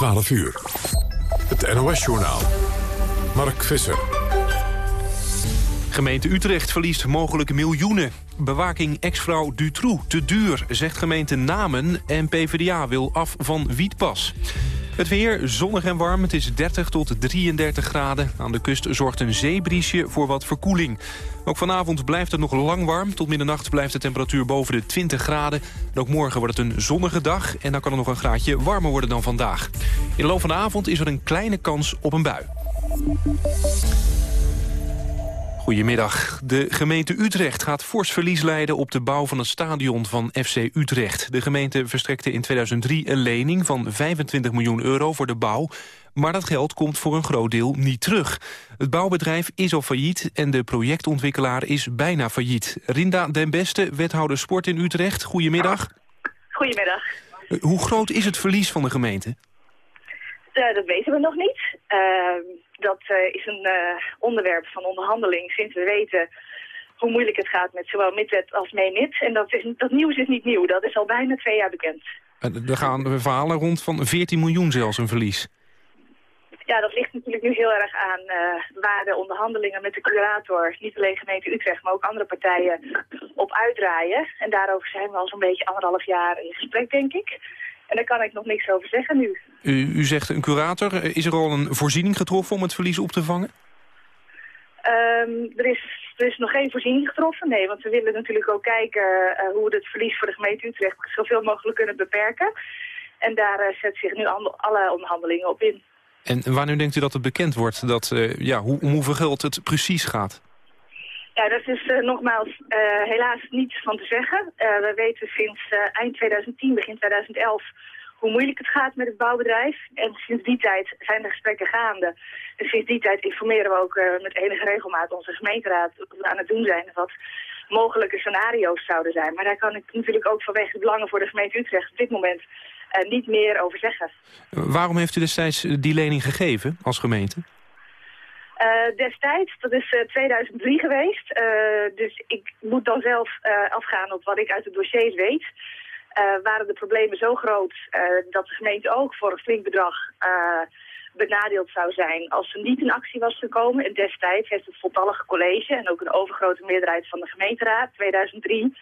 12 uur. Het NOS-journaal. Mark Visser. Gemeente Utrecht verliest mogelijk miljoenen. Bewaking ex-vrouw Dutroux te duur, zegt gemeente Namen... en PvdA wil af van wietpas. Het weer zonnig en warm. Het is 30 tot 33 graden. Aan de kust zorgt een zeebriesje voor wat verkoeling. Ook vanavond blijft het nog lang warm. Tot middernacht blijft de temperatuur boven de 20 graden. En ook morgen wordt het een zonnige dag. En dan kan het nog een graadje warmer worden dan vandaag. In de loop van de avond is er een kleine kans op een bui. Goedemiddag. De gemeente Utrecht gaat fors verlies leiden op de bouw van het stadion van FC Utrecht. De gemeente verstrekte in 2003 een lening van 25 miljoen euro voor de bouw. Maar dat geld komt voor een groot deel niet terug. Het bouwbedrijf is al failliet en de projectontwikkelaar is bijna failliet. Rinda den Beste, wethouder sport in Utrecht. Goedemiddag. Goedemiddag. Hoe groot is het verlies van de gemeente? Uh, dat weten we nog niet. Uh, dat uh, is een onderwerp van onderhandeling sinds we weten hoe moeilijk het gaat met zowel midwet als meemid. En dat, is, dat nieuws is niet nieuw, dat is al bijna twee jaar bekend. Er gaan verhalen rond van 14 miljoen zelfs een verlies. Ja, dat ligt natuurlijk nu heel erg aan waar de onderhandelingen met de curator, niet alleen gemeente Utrecht, maar ook andere partijen, op uitdraaien. En daarover zijn we al zo'n beetje anderhalf jaar in gesprek, denk ik. En daar kan ik nog niks over zeggen nu. U, u zegt een curator. Is er al een voorziening getroffen om het verlies op te vangen? Um, er, is, er is nog geen voorziening getroffen, nee. Want we willen natuurlijk ook kijken uh, hoe we het verlies voor de gemeente Utrecht zoveel mogelijk kunnen beperken. En daar uh, zet zich nu alle onderhandelingen op in. En wanneer denkt u dat het bekend wordt dat, uh, ja, hoe, om hoeveel geld het precies gaat? Ja, dat is uh, nogmaals uh, helaas niets van te zeggen. Uh, we weten sinds eind 2010, begin 2011 hoe moeilijk het gaat met het bouwbedrijf. En sinds die tijd zijn de gesprekken gaande. En sinds die tijd informeren we ook met enige regelmaat onze gemeenteraad wat we aan het doen zijn. Wat mogelijke scenario's zouden zijn. Maar daar kan ik natuurlijk ook vanwege de belangen voor de gemeente Utrecht op dit moment niet meer over zeggen. Waarom heeft u destijds die lening gegeven als gemeente? Uh, destijds, dat is uh, 2003 geweest. Uh, dus ik moet dan zelf afgaan op wat ik uit de dossiers weet. waren de problemen zo groot dat de gemeente ook voor een flink bedrag benadeeld zou zijn als ze niet in actie was gekomen. En destijds heeft het voltallige college en ook een overgrote meerderheid van de gemeenteraad, 2003,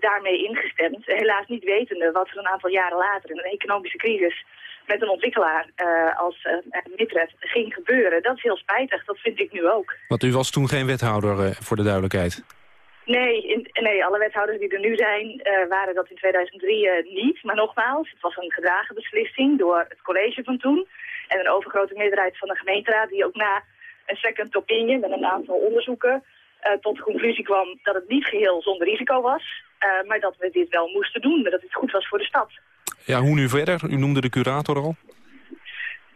daarmee ingestemd. Helaas niet wetende wat er een aantal jaren later in een economische crisis met een ontwikkelaar uh, als uh, ging gebeuren. Dat is heel spijtig, dat vind ik nu ook. Want u was toen geen wethouder, uh, voor de duidelijkheid? Nee, in, nee, alle wethouders die er nu zijn waren dat in 2003 niet. Maar nogmaals, het was een gedragen beslissing door het college van toen. En een overgrote meerderheid van de gemeenteraad die ook na een second opinion met een aantal onderzoeken tot de conclusie kwam dat het niet geheel zonder risico was. Maar dat we dit wel moesten doen, dat het goed was voor de stad. Ja, hoe nu verder? U noemde de curator al.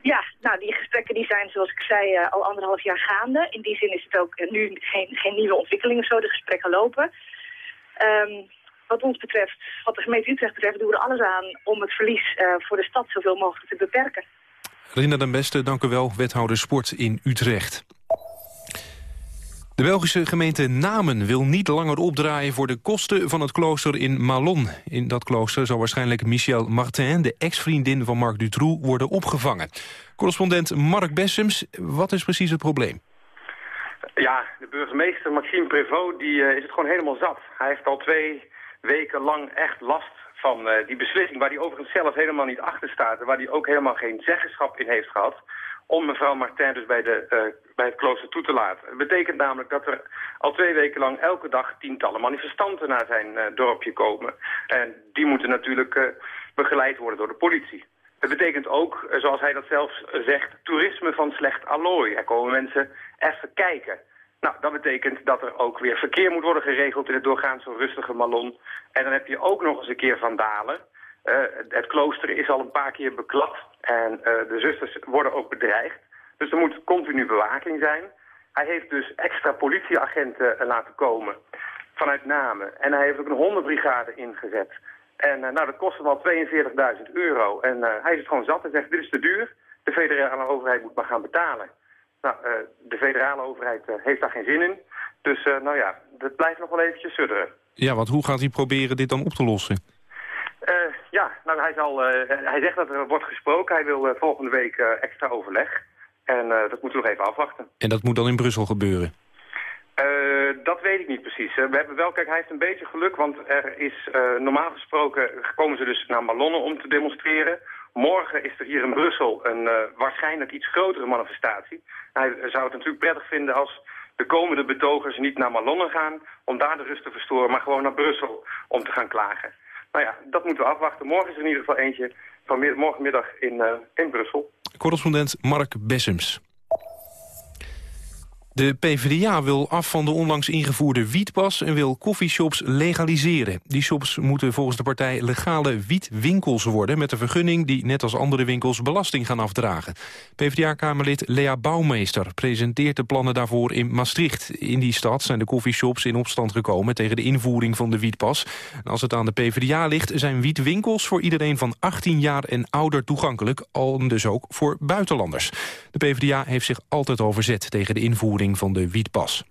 Ja, nou die gesprekken die zijn zoals ik zei uh, al anderhalf jaar gaande. In die zin is het ook uh, nu geen, geen nieuwe ontwikkelingen zo, de gesprekken lopen. Um, wat ons betreft, wat de gemeente Utrecht betreft, doen we er alles aan om het verlies voor de stad zoveel mogelijk te beperken. Rinda den Beste, dank u wel, wethouder sport in Utrecht. De Belgische gemeente Namen wil niet langer opdraaien voor de kosten van het klooster in Malon. In dat klooster zal waarschijnlijk Michel Martin, de ex-vriendin van Marc Dutroux, worden opgevangen. Correspondent Mark Bessems, wat is precies het probleem? Ja, de burgemeester Maxime Prévost die, uh, is het gewoon helemaal zat. Hij heeft al twee weken lang echt last van uh, die beslissing... waar hij overigens zelf helemaal niet achter staat... en waar hij ook helemaal geen zeggenschap in heeft gehad om mevrouw Martin dus bij, de, uh, bij het klooster toe te laten. Het betekent namelijk dat er al twee weken lang elke dag tientallen manifestanten naar zijn uh, dorpje komen. En die moeten natuurlijk uh, begeleid worden door de politie. Het betekent ook, zoals hij dat zelf zegt, toerisme van slecht allooi. Er komen mensen even kijken. Nou, dat betekent dat er ook weer verkeer moet worden geregeld in het doorgaans zo rustige Malon. En dan heb je ook nog eens een keer vandalen. Uh, het klooster is al een paar keer beklad en uh, de zusters worden ook bedreigd. Dus er moet continu bewaking zijn. Hij heeft dus extra politieagenten uh, laten komen vanuit Namen. En hij heeft ook een hondenbrigade ingezet. En nou, dat kost hem al 42.000 euro. En hij is gewoon zat en zegt, dit is te duur. De federale overheid moet maar gaan betalen. Nou, de federale overheid heeft daar geen zin in. Dus nou ja, dat blijft nog wel eventjes sudderen. Ja, want hoe gaat hij proberen dit dan op te lossen? Uh, Ja, nou, hij, zal, hij zegt dat er wordt gesproken. Hij wil volgende week extra overleg. En dat moeten we nog even afwachten. En dat moet dan in Brussel gebeuren? dat weet ik niet precies. we hebben wel, kijk, hij heeft een beetje geluk, want er is normaal gesproken, komen ze dus naar Malonne om te demonstreren. Morgen is er hier in Brussel een waarschijnlijk iets grotere manifestatie. Hij zou het natuurlijk prettig vinden als de komende betogers niet naar Malonne gaan om daar de rust te verstoren, maar gewoon naar Brussel om te gaan klagen. Nou ja, dat moeten we afwachten. Morgen is er in ieder geval eentje van morgenmiddag in, uh, in Brussel. Correspondent Mark Bessems. De PvdA wil af van de onlangs ingevoerde wietpas en wil koffieshops legaliseren. Die shops moeten volgens de partij legale wietwinkels worden... met een vergunning die net als andere winkels belasting gaan afdragen. PvdA-kamerlid Lea Bouwmeester presenteert de plannen daarvoor in Maastricht. In die stad zijn de koffieshops in opstand gekomen tegen de invoering van de wietpas. En als het aan de PvdA ligt zijn wietwinkels voor iedereen van 18 jaar en ouder toegankelijk... al dus ook voor buitenlanders. De PvdA heeft zich altijd al verzet tegen de invoering van de wietpas.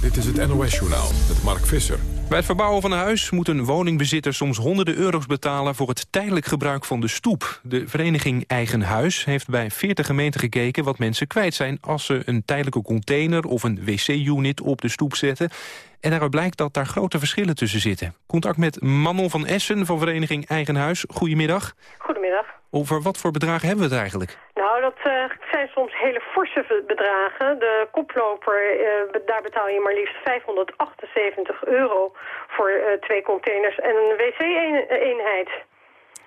Dit is het NOS-journaal met Mark Visser. Bij het verbouwen van een huis moet een woningbezitter soms honderden euro's betalen voor het tijdelijk gebruik van de stoep. De vereniging Eigen Huis heeft bij 40 gemeenten gekeken wat mensen kwijt zijn als ze een tijdelijke container of een wc-unit op de stoep zetten. En daaruit blijkt dat daar grote verschillen tussen zitten. Contact met Manon van Essen van vereniging Eigen Huis. Goedemiddag. Goedemiddag. Over wat voor bedragen hebben we het eigenlijk? Nou, dat uh, zijn soms hele forse bedragen. De koploper, uh, daar betaal je maar liefst 578 euro voor uh, twee containers en een wc-eenheid.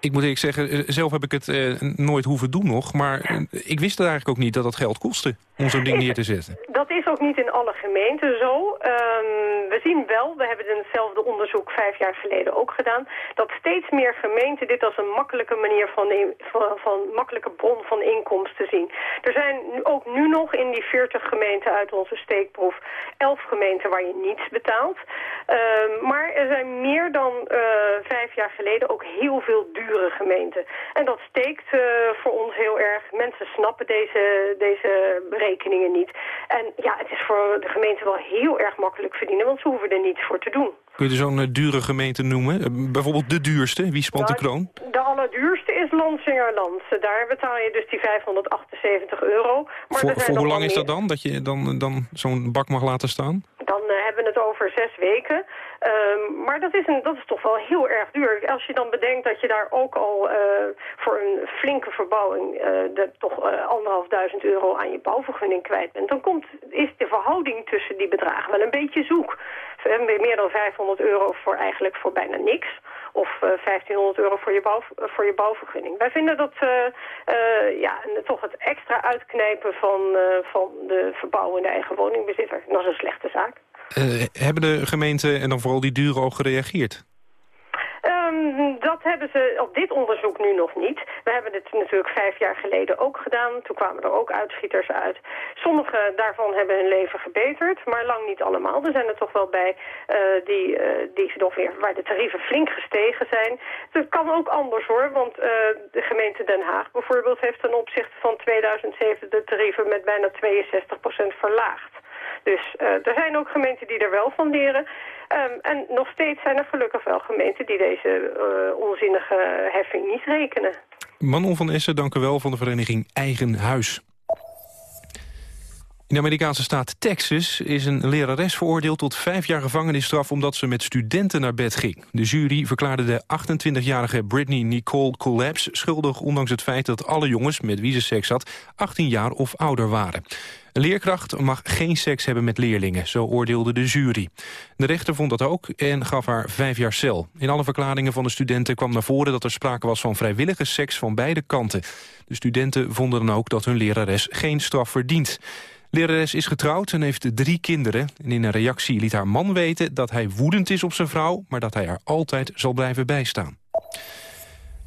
Ik moet eerlijk zeggen, zelf heb ik het nooit hoeven doen nog. Maar ik wist er eigenlijk ook niet dat dat geld kostte om zo'n ding neer te zetten. Dat is ook niet in alle gemeenten zo. Um, we zien wel, we hebben hetzelfde onderzoek vijf jaar geleden ook gedaan... dat steeds meer gemeenten dit als een makkelijke manier van, van, van makkelijke bron van inkomsten zien. Er zijn ook nu nog in die 40 gemeenten uit onze steekproef 11 gemeenten waar je niets betaalt. Um, maar er zijn meer dan uh, vijf jaar geleden ook heel veel dure gemeenten. En dat steekt uh, voor ons heel erg. Mensen snappen deze, deze rekeningen niet. En ja, het is voor de gemeente wel heel erg makkelijk verdienen, want ze hoeven er niets voor te doen. Kun je zo'n uh, dure gemeente noemen? Uh, bijvoorbeeld de duurste, wie spant de kroon? De allerduurste is Lansingerland. Daar betaal je dus die 578 euro. Maar voor, voor hoe lang is dat dan, dat je dan, dan zo'n bak mag laten staan? Dan uh, hebben we het over zes weken. Um, maar dat is, een, dat is toch wel heel erg duur. Als je dan bedenkt dat je daar ook al uh, voor een flinke verbouwing... De, toch uh, anderhalf duizend euro aan je bouwvergunning kwijt bent... dan komt, is de verhouding tussen die bedragen wel een beetje zoek. Meer dan 500 euro voor eigenlijk voor bijna niks of uh, 1500 euro voor je, voor je bouwvergunning. Wij vinden dat ja, toch het extra uitknijpen van, van de verbouwende eigen woningbezitter, dat is een slechte zaak. Uh, hebben de gemeenten en dan vooral die duren ook gereageerd? Um, dat hebben ze op dit onderzoek nu nog niet. We hebben dit natuurlijk vijf jaar geleden ook gedaan. Toen kwamen er ook uitschieters uit. Sommige daarvan hebben hun leven gebeterd, maar lang niet allemaal. Er zijn er toch wel bij uh, die, uh, die nog weer, waar de tarieven flink gestegen zijn. Het kan ook anders hoor, want de gemeente Den Haag bijvoorbeeld heeft ten opzichte van 2007 de tarieven met bijna 62% verlaagd. Dus uh, er zijn ook gemeenten die er wel van leren. Um, en nog steeds zijn er gelukkig wel gemeenten die deze uh, onzinnige heffing niet rekenen. Manon van Essen, dank u wel van de vereniging Eigen Huis. In de Amerikaanse staat Texas is een lerares veroordeeld tot vijf jaar gevangenisstraf omdat ze met studenten naar bed ging. De jury verklaarde de 28-jarige Britney Nicole Collapse schuldig ondanks het feit dat alle jongens met wie ze seks had 18 jaar of ouder waren. Een leerkracht mag geen seks hebben met leerlingen, zo oordeelde de jury. De rechter vond dat ook en gaf haar vijf jaar cel. In alle verklaringen van de studenten kwam naar voren dat er sprake was van vrijwillige seks van beide kanten. De studenten vonden dan ook dat hun lerares geen straf verdient. Lerares is getrouwd en heeft drie kinderen. En in een reactie liet haar man weten dat hij woedend is op zijn vrouw... maar dat hij haar altijd zal blijven bijstaan.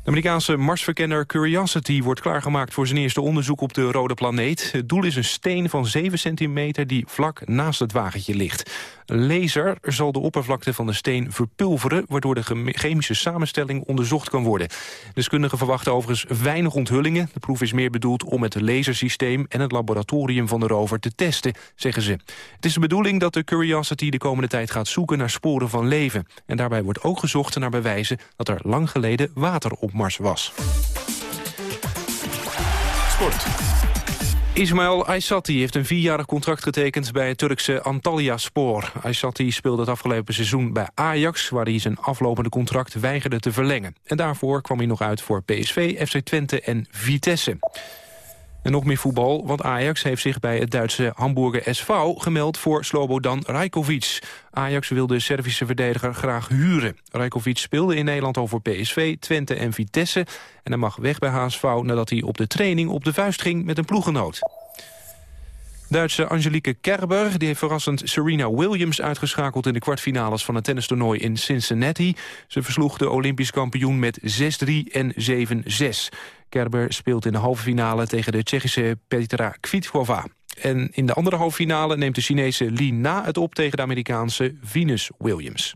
De Amerikaanse Marsverkenner Curiosity wordt klaargemaakt voor zijn eerste onderzoek op de rode planeet. Het doel is een steen van 7 centimeter die vlak naast het wagentje ligt. Een laser zal de oppervlakte van de steen verpulveren... waardoor de chemische samenstelling onderzocht kan worden. Deskundigen verwachten overigens weinig onthullingen. De proef is meer bedoeld om het lasersysteem en het laboratorium van de rover te testen, zeggen ze. Het is de bedoeling dat de Curiosity de komende tijd gaat zoeken naar sporen van leven. En daarbij wordt ook gezocht naar bewijzen dat er lang geleden water op opmars was. Sport. Ismail Aysati heeft een vierjarig contract getekend bij het Turkse Antalya Spoor. Aysati speelde het afgelopen seizoen bij Ajax... waar hij zijn aflopende contract weigerde te verlengen. En daarvoor kwam hij nog uit voor PSV, FC Twente en Vitesse. En nog meer voetbal, want Ajax heeft zich bij het Duitse Hamburger SV gemeld voor Slobodan Rajkovic. Ajax wil de Servische verdediger graag huren. Rajkovic speelde in Nederland over PSV, Twente en Vitesse. En hij mag weg bij HSV nadat hij op de training op de vuist ging met een ploegenoot. Duitse Angelique Kerber die heeft verrassend Serena Williams uitgeschakeld... in de kwartfinales van het tennistoernooi in Cincinnati. Ze versloeg de Olympisch kampioen met 6-3 en 7-6. Kerber speelt in de halve finale tegen de Tsjechische Petra Kvitova. En in de andere halve finale neemt de Chinese Li Na het op... tegen de Amerikaanse Venus Williams.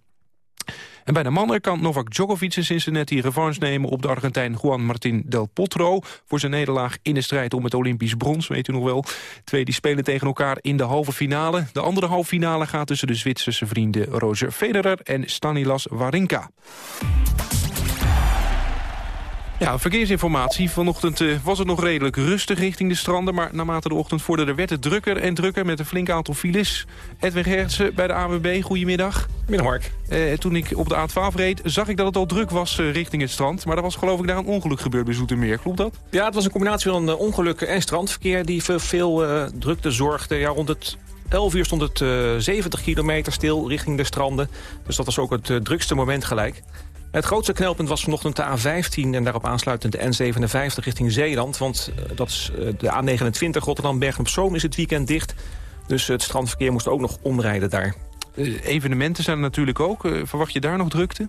En bij de mannen kan Novak Djokovic in Cincinnati revanche nemen op de Argentijn Juan Martín del Potro voor zijn nederlaag in de strijd om het Olympisch brons, weet u nog wel. Twee die spelen tegen elkaar in de halve finale. De andere halve finale gaat tussen de Zwitserse vrienden Roger Federer en Stanislas Wawrinka. Ja, verkeersinformatie. Vanochtend uh, was het nog redelijk rustig richting de stranden... maar naarmate de ochtend vorderde werd het drukker en drukker... met een flink aantal files. Edwin Gertsen bij de AWB, goedemiddag. Middag, Mark. Uh, toen ik op de A12 reed, zag ik dat het al druk was uh, richting het strand. Maar er was geloof ik daar een ongeluk gebeurd bij Zoetermeer. Klopt dat? Ja, het was een combinatie van ongelukken en strandverkeer... die voor veel drukte zorgde. Ja, rond het 11 uur stond het 70 kilometer stil richting de stranden. Dus dat was ook het drukste moment gelijk. Het grootste knelpunt was vanochtend de A15 en daarop aansluitend de N57 richting Zeeland. Want eh, dat is eh, de A29 Rotterdam-Bergen-op-Zoom is het weekend dicht. Dus het strandverkeer moest ook nog omrijden daar. Uh, evenementen zijn er natuurlijk ook. verwacht je daar nog drukte?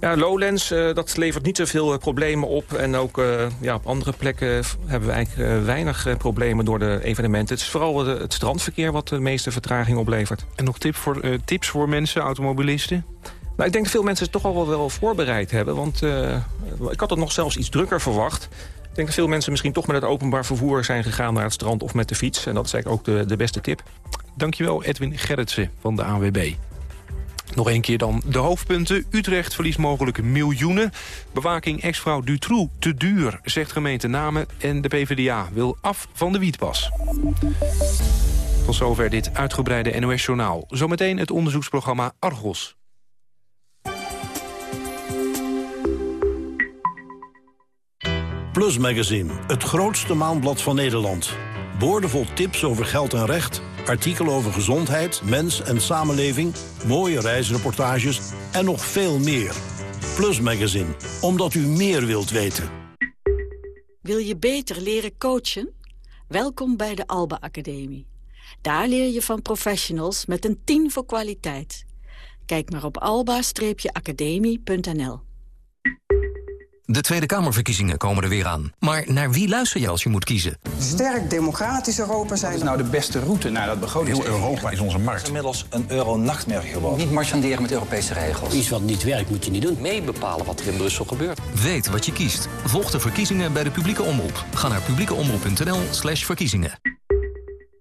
Ja, Lowlands, uh, dat levert niet zoveel problemen op. En ook uh, ja, op andere plekken hebben we eigenlijk weinig problemen door de evenementen. Het is vooral de, het strandverkeer wat de meeste vertraging oplevert. En nog tip voor, tips voor mensen, automobilisten? Nou, ik denk dat veel mensen het toch al wel, voorbereid hebben. Want uh, ik had het nog zelfs iets drukker verwacht. Ik denk dat veel mensen misschien toch met het openbaar vervoer zijn gegaan naar het strand of met de fiets. En dat is eigenlijk ook de, de beste tip. Dankjewel Edwin Gerritsen van de ANWB. Nog een keer dan de hoofdpunten. Utrecht verliest mogelijk miljoenen. Bewaking ex-vrouw Dutroux te duur, zegt gemeente Namen. En de PvdA wil af van de wietpas. Tot zover dit uitgebreide NOS-journaal. Zometeen het onderzoeksprogramma Argos. Plus Magazine, het grootste maandblad van Nederland. Boordevol tips over geld en recht, artikelen over gezondheid, mens en samenleving... mooie reisreportages en nog veel meer. Plus Magazine, omdat u meer wilt weten. Wil je beter leren coachen? Welkom bij de Alba Academie. Daar leer je van professionals met een 10 voor kwaliteit. Kijk maar op alba-academie.nl. De Tweede Kamerverkiezingen komen er weer aan. Maar naar wie luister je als je moet kiezen? Sterk democratisch Europa zijn... Wat is nou de beste route naar dat begroting? Heel Europa is onze markt. Het is inmiddels een euro-nachtmerrie geworden. Niet marchanderen met Europese regels. Iets wat niet werkt moet je niet doen. Mee bepalen wat er in Brussel gebeurt. Weet wat je kiest. Volg de verkiezingen bij de publieke omroep. Ga naar publiekeomroep.nl slash verkiezingen.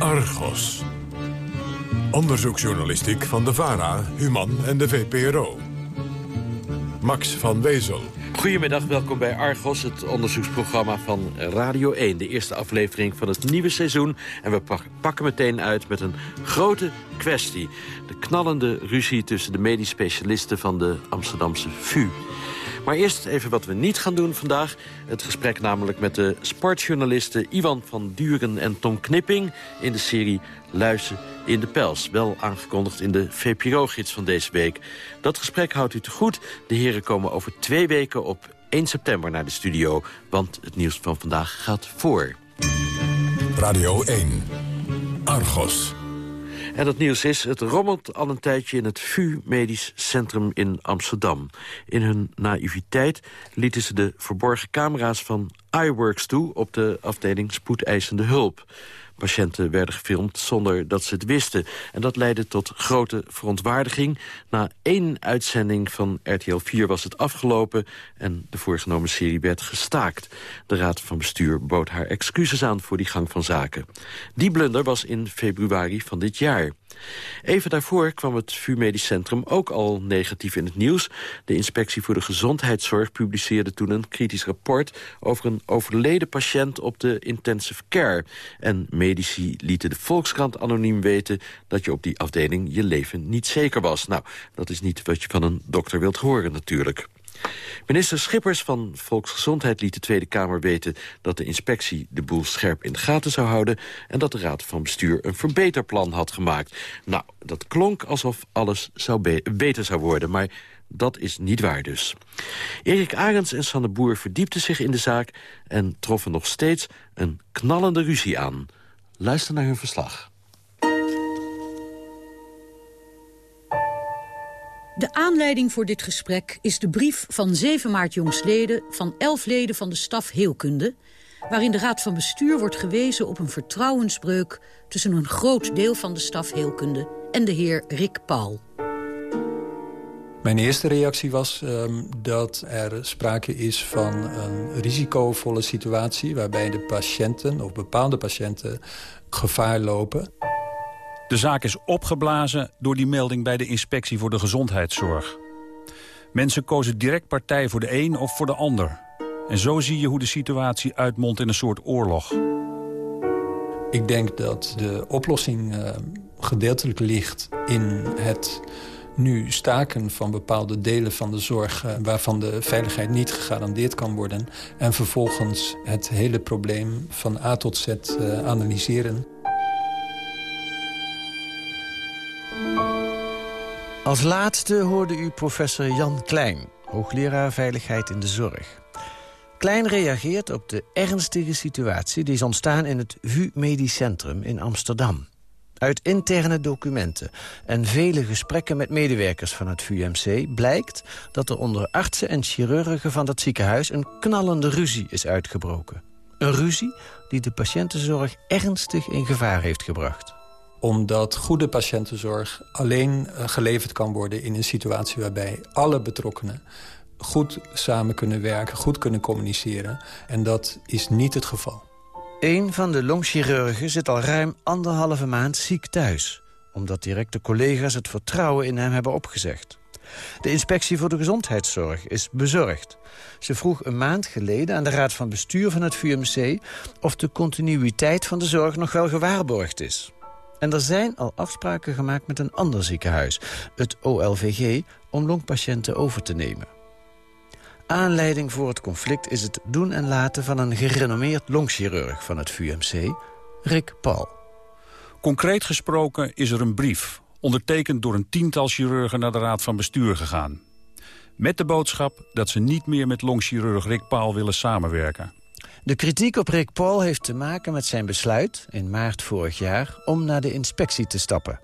Argos. Onderzoeksjournalistiek van de VARA, Human en de VPRO. Max van Wezel. Goedemiddag, welkom bij Argos, het onderzoeksprogramma van Radio 1. De eerste aflevering van het nieuwe seizoen. En we pakken meteen uit met een grote kwestie. De knallende ruzie tussen de medisch specialisten van de Amsterdamse VU. Maar eerst even wat we niet gaan doen vandaag. Het gesprek namelijk met de sportjournalisten Ivan van Duren en Tom Knipping... in de serie Luizen in de Pels. Wel aangekondigd in de VPRO-gids van deze week. Dat gesprek houdt u te goed. De heren komen over twee weken op 1 september naar de studio. Want het nieuws van vandaag gaat voor. Radio 1. Argos. En het nieuws is, het rommelt al een tijdje in het VU Medisch Centrum in Amsterdam. In hun naïviteit lieten ze de verborgen camera's van iWorks toe... op de afdeling spoedeisende hulp. Patiënten werden gefilmd zonder dat ze het wisten. En dat leidde tot grote verontwaardiging. Na één uitzending van RTL 4 was het afgelopen... en de voorgenomen serie werd gestaakt. De Raad van Bestuur bood haar excuses aan voor die gang van zaken. Die blunder was in februari van dit jaar. Even daarvoor kwam het VU Medisch Centrum ook al negatief in het nieuws. De Inspectie voor de Gezondheidszorg publiceerde toen een kritisch rapport... over een overleden patiënt op de intensive care. En medici lieten de Volkskrant anoniem weten... dat je op die afdeling je leven niet zeker was. Nou, dat is niet wat je van een dokter wilt horen natuurlijk. Minister Schippers van Volksgezondheid liet de Tweede Kamer weten... dat de inspectie de boel scherp in de gaten zou houden... en dat de Raad van Bestuur een verbeterplan had gemaakt. Nou, dat klonk alsof alles zou beter zou worden, maar dat is niet waar dus. Erik Arends en Sanne Boer verdiepten zich in de zaak... en troffen nog steeds een knallende ruzie aan. Luister naar hun verslag. De aanleiding voor dit gesprek is de brief van 7 maart jongsleden... van 11 leden van de staf Heelkunde... waarin de Raad van Bestuur wordt gewezen op een vertrouwensbreuk... tussen een groot deel van de staf Heelkunde en de heer Rick Paul. Mijn eerste reactie was um, dat er sprake is van een risicovolle situatie... waarbij de patiënten of bepaalde patiënten gevaar lopen... De zaak is opgeblazen door die melding bij de Inspectie voor de Gezondheidszorg. Mensen kozen direct partij voor de een of voor de ander. En zo zie je hoe de situatie uitmondt in een soort oorlog. Ik denk dat de oplossing uh, gedeeltelijk ligt in het nu staken van bepaalde delen van de zorg... Uh, waarvan de veiligheid niet gegarandeerd kan worden... en vervolgens het hele probleem van A tot Z uh, analyseren. Als laatste hoorde u professor Jan Klein, hoogleraar Veiligheid in de Zorg. Klein reageert op de ernstige situatie die is ontstaan in het VU Medisch Centrum in Amsterdam. Uit interne documenten en vele gesprekken met medewerkers van het VUMC... blijkt dat er onder artsen en chirurgen van dat ziekenhuis... een knallende ruzie is uitgebroken. Een ruzie die de patiëntenzorg ernstig in gevaar heeft gebracht omdat goede patiëntenzorg alleen uh, geleverd kan worden... in een situatie waarbij alle betrokkenen goed samen kunnen werken... goed kunnen communiceren. En dat is niet het geval. Een van de longchirurgen zit al ruim anderhalve maand ziek thuis... omdat directe collega's het vertrouwen in hem hebben opgezegd. De inspectie voor de gezondheidszorg is bezorgd. Ze vroeg een maand geleden aan de raad van bestuur van het VUMC... of de continuïteit van de zorg nog wel gewaarborgd is. En er zijn al afspraken gemaakt met een ander ziekenhuis, het OLVG, om longpatiënten over te nemen. Aanleiding voor het conflict is het doen en laten van een gerenommeerd longchirurg van het VUMC, Rick Paul. Concreet gesproken is er een brief, ondertekend door een tiental chirurgen naar de Raad van Bestuur gegaan. Met de boodschap dat ze niet meer met longchirurg Rick Paul willen samenwerken. De kritiek op Rick Paul heeft te maken met zijn besluit, in maart vorig jaar, om naar de inspectie te stappen.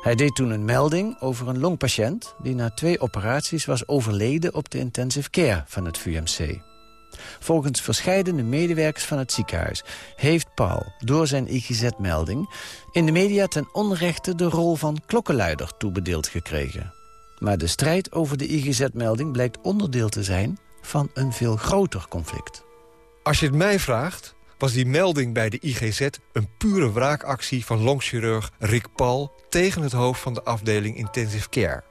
Hij deed toen een melding over een longpatiënt... die na twee operaties was overleden op de intensive care van het VUMC. Volgens verscheidene medewerkers van het ziekenhuis... heeft Paul door zijn IGZ-melding in de media ten onrechte... de rol van klokkenluider toebedeeld gekregen. Maar de strijd over de IGZ-melding blijkt onderdeel te zijn... van een veel groter conflict. Als je het mij vraagt, was die melding bij de IGZ... een pure wraakactie van longchirurg Rick Paul... tegen het hoofd van de afdeling Intensive Care.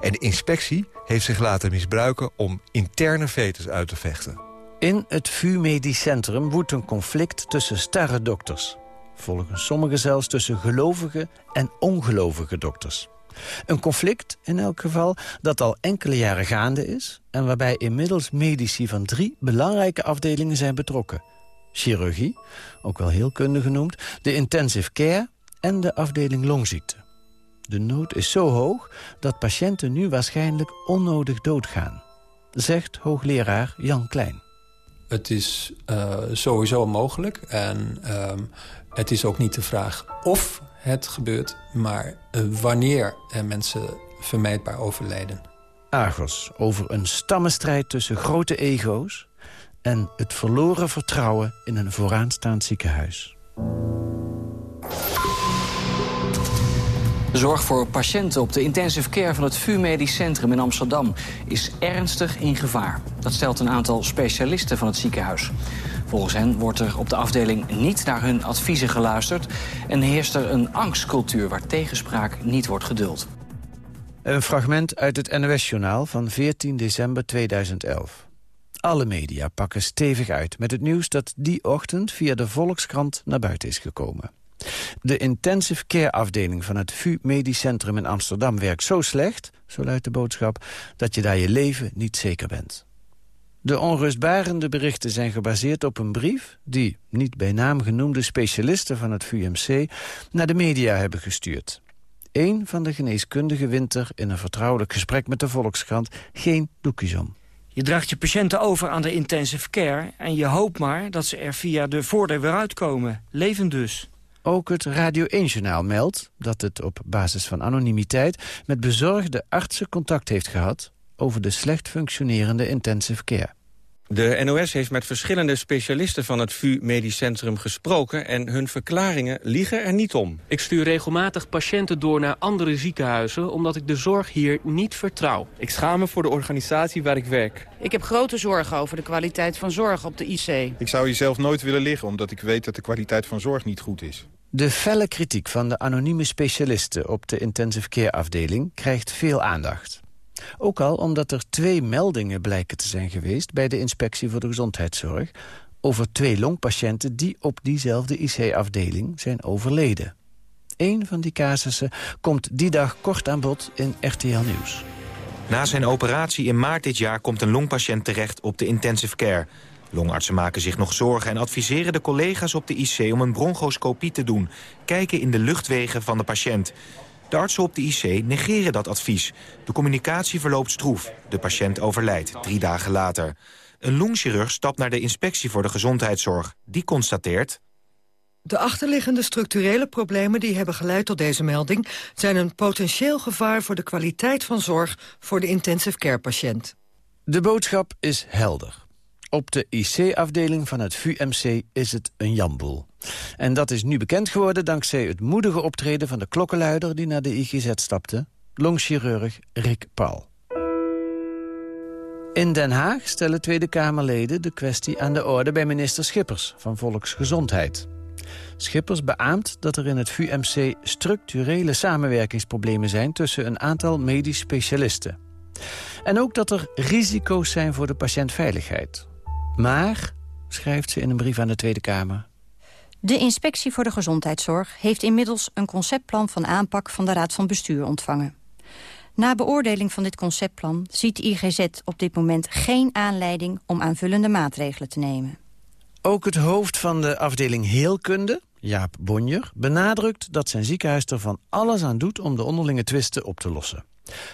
En de inspectie heeft zich laten misbruiken om interne vetes uit te vechten. In het VU Medisch Centrum woedt een conflict tussen starre dokters. Volgens sommigen zelfs tussen gelovige en ongelovige dokters. Een conflict, in elk geval, dat al enkele jaren gaande is... en waarbij inmiddels medici van drie belangrijke afdelingen zijn betrokken. Chirurgie, ook wel heel kundig genoemd, de intensive care en de afdeling longziekte. De nood is zo hoog dat patiënten nu waarschijnlijk onnodig doodgaan. Zegt hoogleraar Jan Klein. Het is uh, sowieso mogelijk en uh, het is ook niet de vraag of het gebeurt, maar eh, wanneer er mensen vermijdbaar overlijden. Argos over een stammenstrijd tussen grote ego's... en het verloren vertrouwen in een vooraanstaand ziekenhuis. De zorg voor patiënten op de intensive care van het VU Medisch Centrum in Amsterdam is ernstig in gevaar. Dat stelt een aantal specialisten van het ziekenhuis. Volgens hen wordt er op de afdeling niet naar hun adviezen geluisterd... en heerst er een angstcultuur waar tegenspraak niet wordt geduld. Een fragment uit het NOS-journaal van 14 december 2011. Alle media pakken stevig uit met het nieuws dat die ochtend via de Volkskrant naar buiten is gekomen. De intensive care afdeling van het VU Medisch Centrum in Amsterdam werkt zo slecht, zo luidt de boodschap, dat je daar je leven niet zeker bent. De onrustbarende berichten zijn gebaseerd op een brief... die niet bij naam genoemde specialisten van het VUMC naar de media hebben gestuurd. Eén van de geneeskundigen wint er in een vertrouwelijk gesprek met de Volkskrant geen doekjes om. Je draagt je patiënten over aan de intensive care... en je hoopt maar dat ze er via de voordeur weer uitkomen. Levend dus. Ook het Radio 1-journaal meldt dat het op basis van anonimiteit... met bezorgde artsen contact heeft gehad over de slecht functionerende intensive care. De NOS heeft met verschillende specialisten van het VU Medisch Centrum gesproken... en hun verklaringen liegen er niet om. Ik stuur regelmatig patiënten door naar andere ziekenhuizen... omdat ik de zorg hier niet vertrouw. Ik schaam me voor de organisatie waar ik werk. Ik heb grote zorgen over de kwaliteit van zorg op de IC. Ik zou hier zelf nooit willen liggen... omdat ik weet dat de kwaliteit van zorg niet goed is. De felle kritiek van de anonieme specialisten op de intensive care afdeling... krijgt veel aandacht. Ook al omdat er twee meldingen blijken te zijn geweest... bij de Inspectie voor de Gezondheidszorg... over twee longpatiënten die op diezelfde IC-afdeling zijn overleden. Eén van die casussen komt die dag kort aan bod in RTL Nieuws. Na zijn operatie in maart dit jaar komt een longpatiënt terecht op de intensive care. Longartsen maken zich nog zorgen en adviseren de collega's op de IC om een bronchoscopie te doen. Kijken in de luchtwegen van de patiënt. De artsen op de IC negeren dat advies. De communicatie verloopt stroef. De patiënt overlijdt, drie dagen later. Een longchirurg stapt naar de inspectie voor de gezondheidszorg. Die constateert... De achterliggende structurele problemen die hebben geleid tot deze melding... zijn een potentieel gevaar voor de kwaliteit van zorg voor de intensive care patiënt. De boodschap is helder. Op de IC-afdeling van het VUMC is het een jamboel. En dat is nu bekend geworden dankzij het moedige optreden van de klokkenluider... die naar de IGZ stapte, longchirurg Rick Paul. In Den Haag stellen Tweede Kamerleden de kwestie aan de orde... bij minister Schippers van Volksgezondheid. Schippers beaamt dat er in het VUMC structurele samenwerkingsproblemen zijn... tussen een aantal medisch specialisten. En ook dat er risico's zijn voor de patiëntveiligheid. Maar, schrijft ze in een brief aan de Tweede Kamer... De Inspectie voor de Gezondheidszorg heeft inmiddels een conceptplan van aanpak van de Raad van Bestuur ontvangen. Na beoordeling van dit conceptplan ziet de IGZ op dit moment geen aanleiding om aanvullende maatregelen te nemen. Ook het hoofd van de afdeling Heelkunde, Jaap Bonjer, benadrukt dat zijn ziekenhuis er van alles aan doet om de onderlinge twisten op te lossen.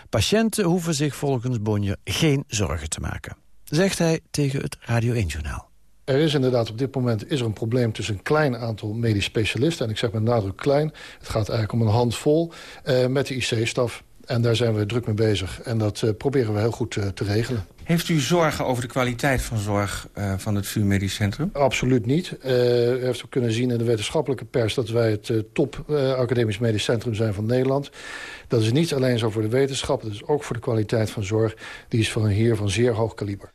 Patiënten hoeven zich volgens Bonjer geen zorgen te maken, zegt hij tegen het Radio 1-journaal. Er is inderdaad op dit moment is er een probleem tussen een klein aantal medisch specialisten. En ik zeg met nadruk klein. Het gaat eigenlijk om een handvol uh, met de IC-staf. En daar zijn we druk mee bezig. En dat uh, proberen we heel goed uh, te regelen. Heeft u zorgen over de kwaliteit van zorg uh, van het VU Medisch Centrum? Absoluut niet. u heeft ook kunnen zien in de wetenschappelijke pers... dat wij het top academisch medisch centrum zijn van Nederland. Dat is niet alleen zo voor de wetenschap, dat is ook voor de kwaliteit van zorg. Die is van hier van zeer hoog kaliber.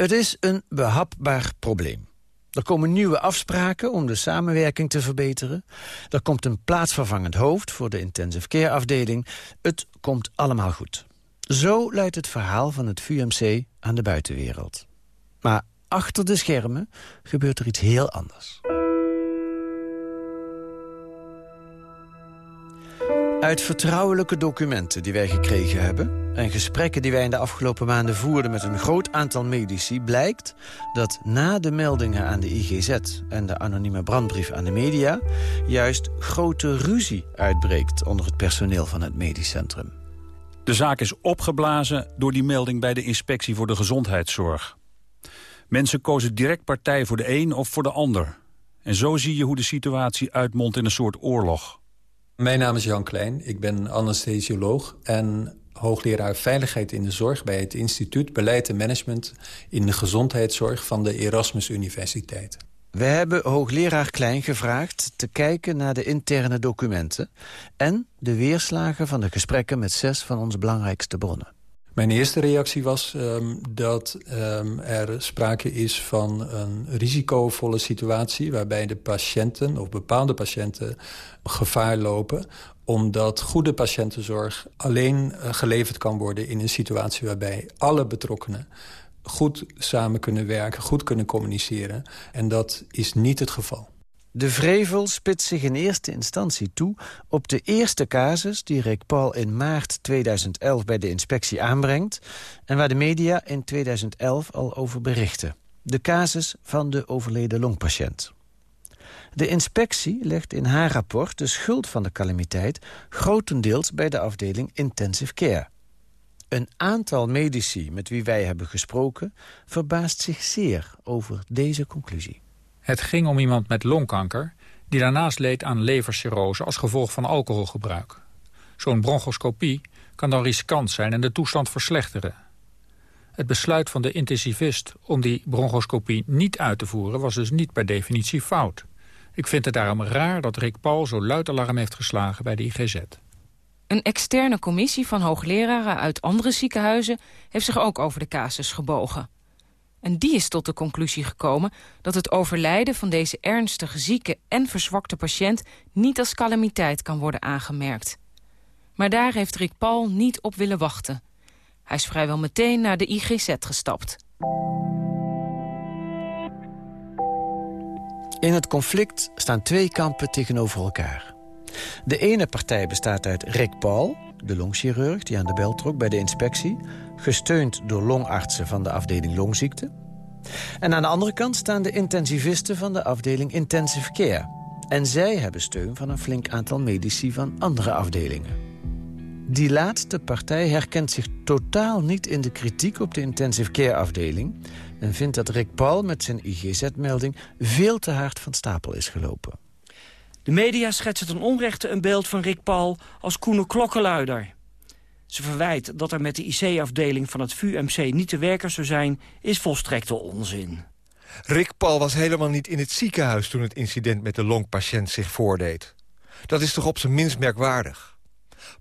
Het is een behapbaar probleem. Er komen nieuwe afspraken om de samenwerking te verbeteren. Er komt een plaatsvervangend hoofd voor de intensive care afdeling. Het komt allemaal goed. Zo luidt het verhaal van het VUMC aan de buitenwereld. Maar achter de schermen gebeurt er iets heel anders. Uit vertrouwelijke documenten die wij gekregen hebben... en gesprekken die wij in de afgelopen maanden voerden... met een groot aantal medici, blijkt dat na de meldingen aan de IGZ... en de anonieme brandbrief aan de media... juist grote ruzie uitbreekt onder het personeel van het medisch centrum. De zaak is opgeblazen door die melding bij de Inspectie voor de Gezondheidszorg. Mensen kozen direct partij voor de een of voor de ander. En zo zie je hoe de situatie uitmondt in een soort oorlog. Mijn naam is Jan Klein. Ik ben anesthesioloog en hoogleraar Veiligheid in de Zorg... bij het Instituut Beleid en Management in de Gezondheidszorg van de Erasmus Universiteit. We hebben hoogleraar Klein gevraagd te kijken naar de interne documenten... en de weerslagen van de gesprekken met zes van onze belangrijkste bronnen. Mijn eerste reactie was um, dat um, er sprake is van een risicovolle situatie... waarbij de patiënten of bepaalde patiënten gevaar lopen... omdat goede patiëntenzorg alleen uh, geleverd kan worden... in een situatie waarbij alle betrokkenen goed samen kunnen werken, goed kunnen communiceren. En dat is niet het geval. De vrevel spitst zich in eerste instantie toe op de eerste casus... die Rick Paul in maart 2011 bij de inspectie aanbrengt... en waar de media in 2011 al over berichten. De casus van de overleden longpatiënt. De inspectie legt in haar rapport de schuld van de calamiteit... grotendeels bij de afdeling Intensive Care. Een aantal medici met wie wij hebben gesproken... verbaast zich zeer over deze conclusie. Het ging om iemand met longkanker... die daarnaast leed aan levercirrose als gevolg van alcoholgebruik. Zo'n bronchoscopie kan dan riskant zijn en de toestand verslechteren. Het besluit van de intensivist om die bronchoscopie niet uit te voeren... was dus niet per definitie fout. Ik vind het daarom raar dat Rick Paul zo luid alarm heeft geslagen bij de IGZ. Een externe commissie van hoogleraren uit andere ziekenhuizen... heeft zich ook over de casus gebogen. En die is tot de conclusie gekomen dat het overlijden van deze ernstige zieke en verzwakte patiënt niet als calamiteit kan worden aangemerkt. Maar daar heeft Rick Paul niet op willen wachten. Hij is vrijwel meteen naar de IGZ gestapt. In het conflict staan twee kampen tegenover elkaar. De ene partij bestaat uit Rick Paul, de longchirurg die aan de bel trok bij de inspectie... gesteund door longartsen van de afdeling longziekte. En aan de andere kant staan de intensivisten van de afdeling Intensive Care. En zij hebben steun van een flink aantal medici van andere afdelingen. Die laatste partij herkent zich totaal niet in de kritiek op de intensive care afdeling... en vindt dat Rick Paul met zijn IGZ-melding veel te hard van stapel is gelopen. De media schetsen ten onrechte een beeld van Rick Paul als koene klokkenluider. Ze verwijt dat er met de IC-afdeling van het VUMC niet te werken zou zijn... is volstrekte onzin. Rick Paul was helemaal niet in het ziekenhuis... toen het incident met de longpatiënt zich voordeed. Dat is toch op zijn minst merkwaardig.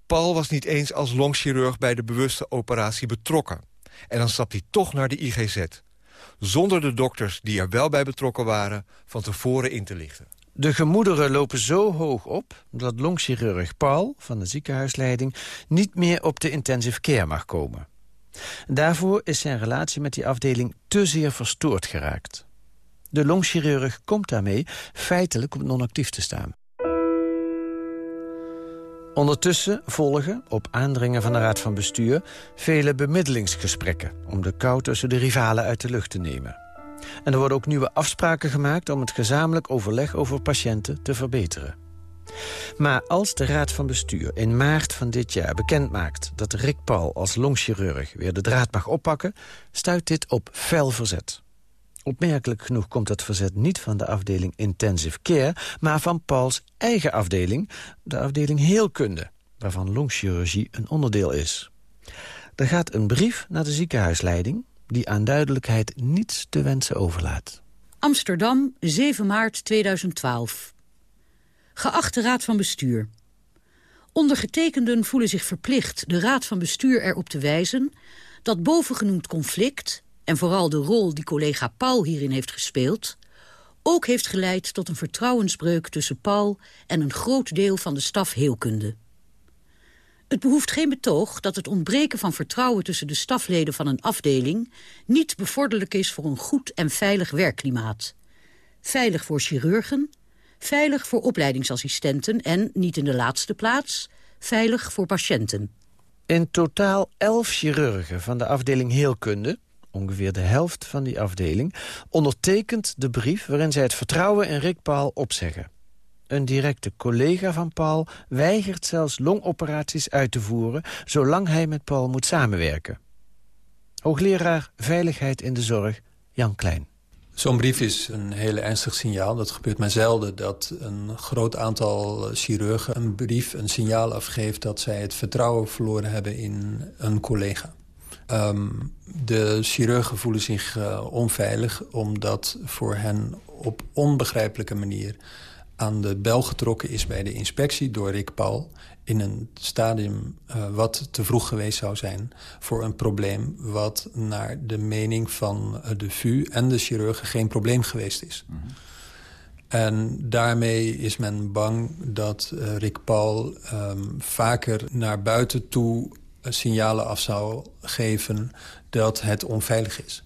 Paul was niet eens als longchirurg bij de bewuste operatie betrokken. En dan stapt hij toch naar de IGZ. Zonder de dokters die er wel bij betrokken waren... van tevoren in te lichten. De gemoederen lopen zo hoog op dat longchirurg Paul van de ziekenhuisleiding niet meer op de intensive care mag komen. Daarvoor is zijn relatie met die afdeling te zeer verstoord geraakt. De longchirurg komt daarmee feitelijk op non-actief te staan. Ondertussen volgen, op aandringen van de Raad van Bestuur... vele bemiddelingsgesprekken om de kou tussen de rivalen uit de lucht te nemen. En er worden ook nieuwe afspraken gemaakt om het gezamenlijk overleg over patiënten te verbeteren. Maar als de Raad van Bestuur in maart van dit jaar bekendmaakt... dat Rick Paul als longchirurg weer de draad mag oppakken... stuit dit op fel verzet. Opmerkelijk genoeg komt dat verzet niet van de afdeling Intensive Care... maar van Pauls eigen afdeling, de afdeling Heelkunde... waarvan longchirurgie een onderdeel is. Er gaat een brief naar de ziekenhuisleiding die aan duidelijkheid niets te wensen overlaat. Amsterdam, 7 maart 2012. Geachte Raad van Bestuur. Ondergetekenden voelen zich verplicht de Raad van Bestuur erop te wijzen... dat bovengenoemd conflict, en vooral de rol die collega Paul hierin heeft gespeeld... ook heeft geleid tot een vertrouwensbreuk tussen Paul... en een groot deel van de staf heelkunde. Het behoeft geen betoog dat het ontbreken van vertrouwen tussen de stafleden van een afdeling niet bevorderlijk is voor een goed en veilig werkklimaat. Veilig voor chirurgen, veilig voor opleidingsassistenten en, niet in de laatste plaats, veilig voor patiënten. In totaal elf chirurgen van de afdeling Heelkunde, ongeveer de helft van die afdeling, ondertekent de brief waarin zij het vertrouwen in Rick Paul opzeggen. Een directe collega van Paul weigert zelfs longoperaties uit te voeren... zolang hij met Paul moet samenwerken. Hoogleraar Veiligheid in de Zorg, Jan Klein. Zo'n brief is een hele ernstig signaal. Dat gebeurt maar zelden dat een groot aantal chirurgen een brief, een signaal afgeeft... dat zij het vertrouwen verloren hebben in een collega. Um, de chirurgen voelen zich uh, onveilig omdat voor hen op onbegrijpelijke manier aan de bel getrokken is bij de inspectie door Rick Paul... in een stadium uh, wat te vroeg geweest zou zijn voor een probleem... wat naar de mening van de VU en de chirurgen geen probleem geweest is. Mm -hmm. En daarmee is men bang dat uh, Rick Paul um, vaker naar buiten toe signalen af zou geven dat het onveilig is.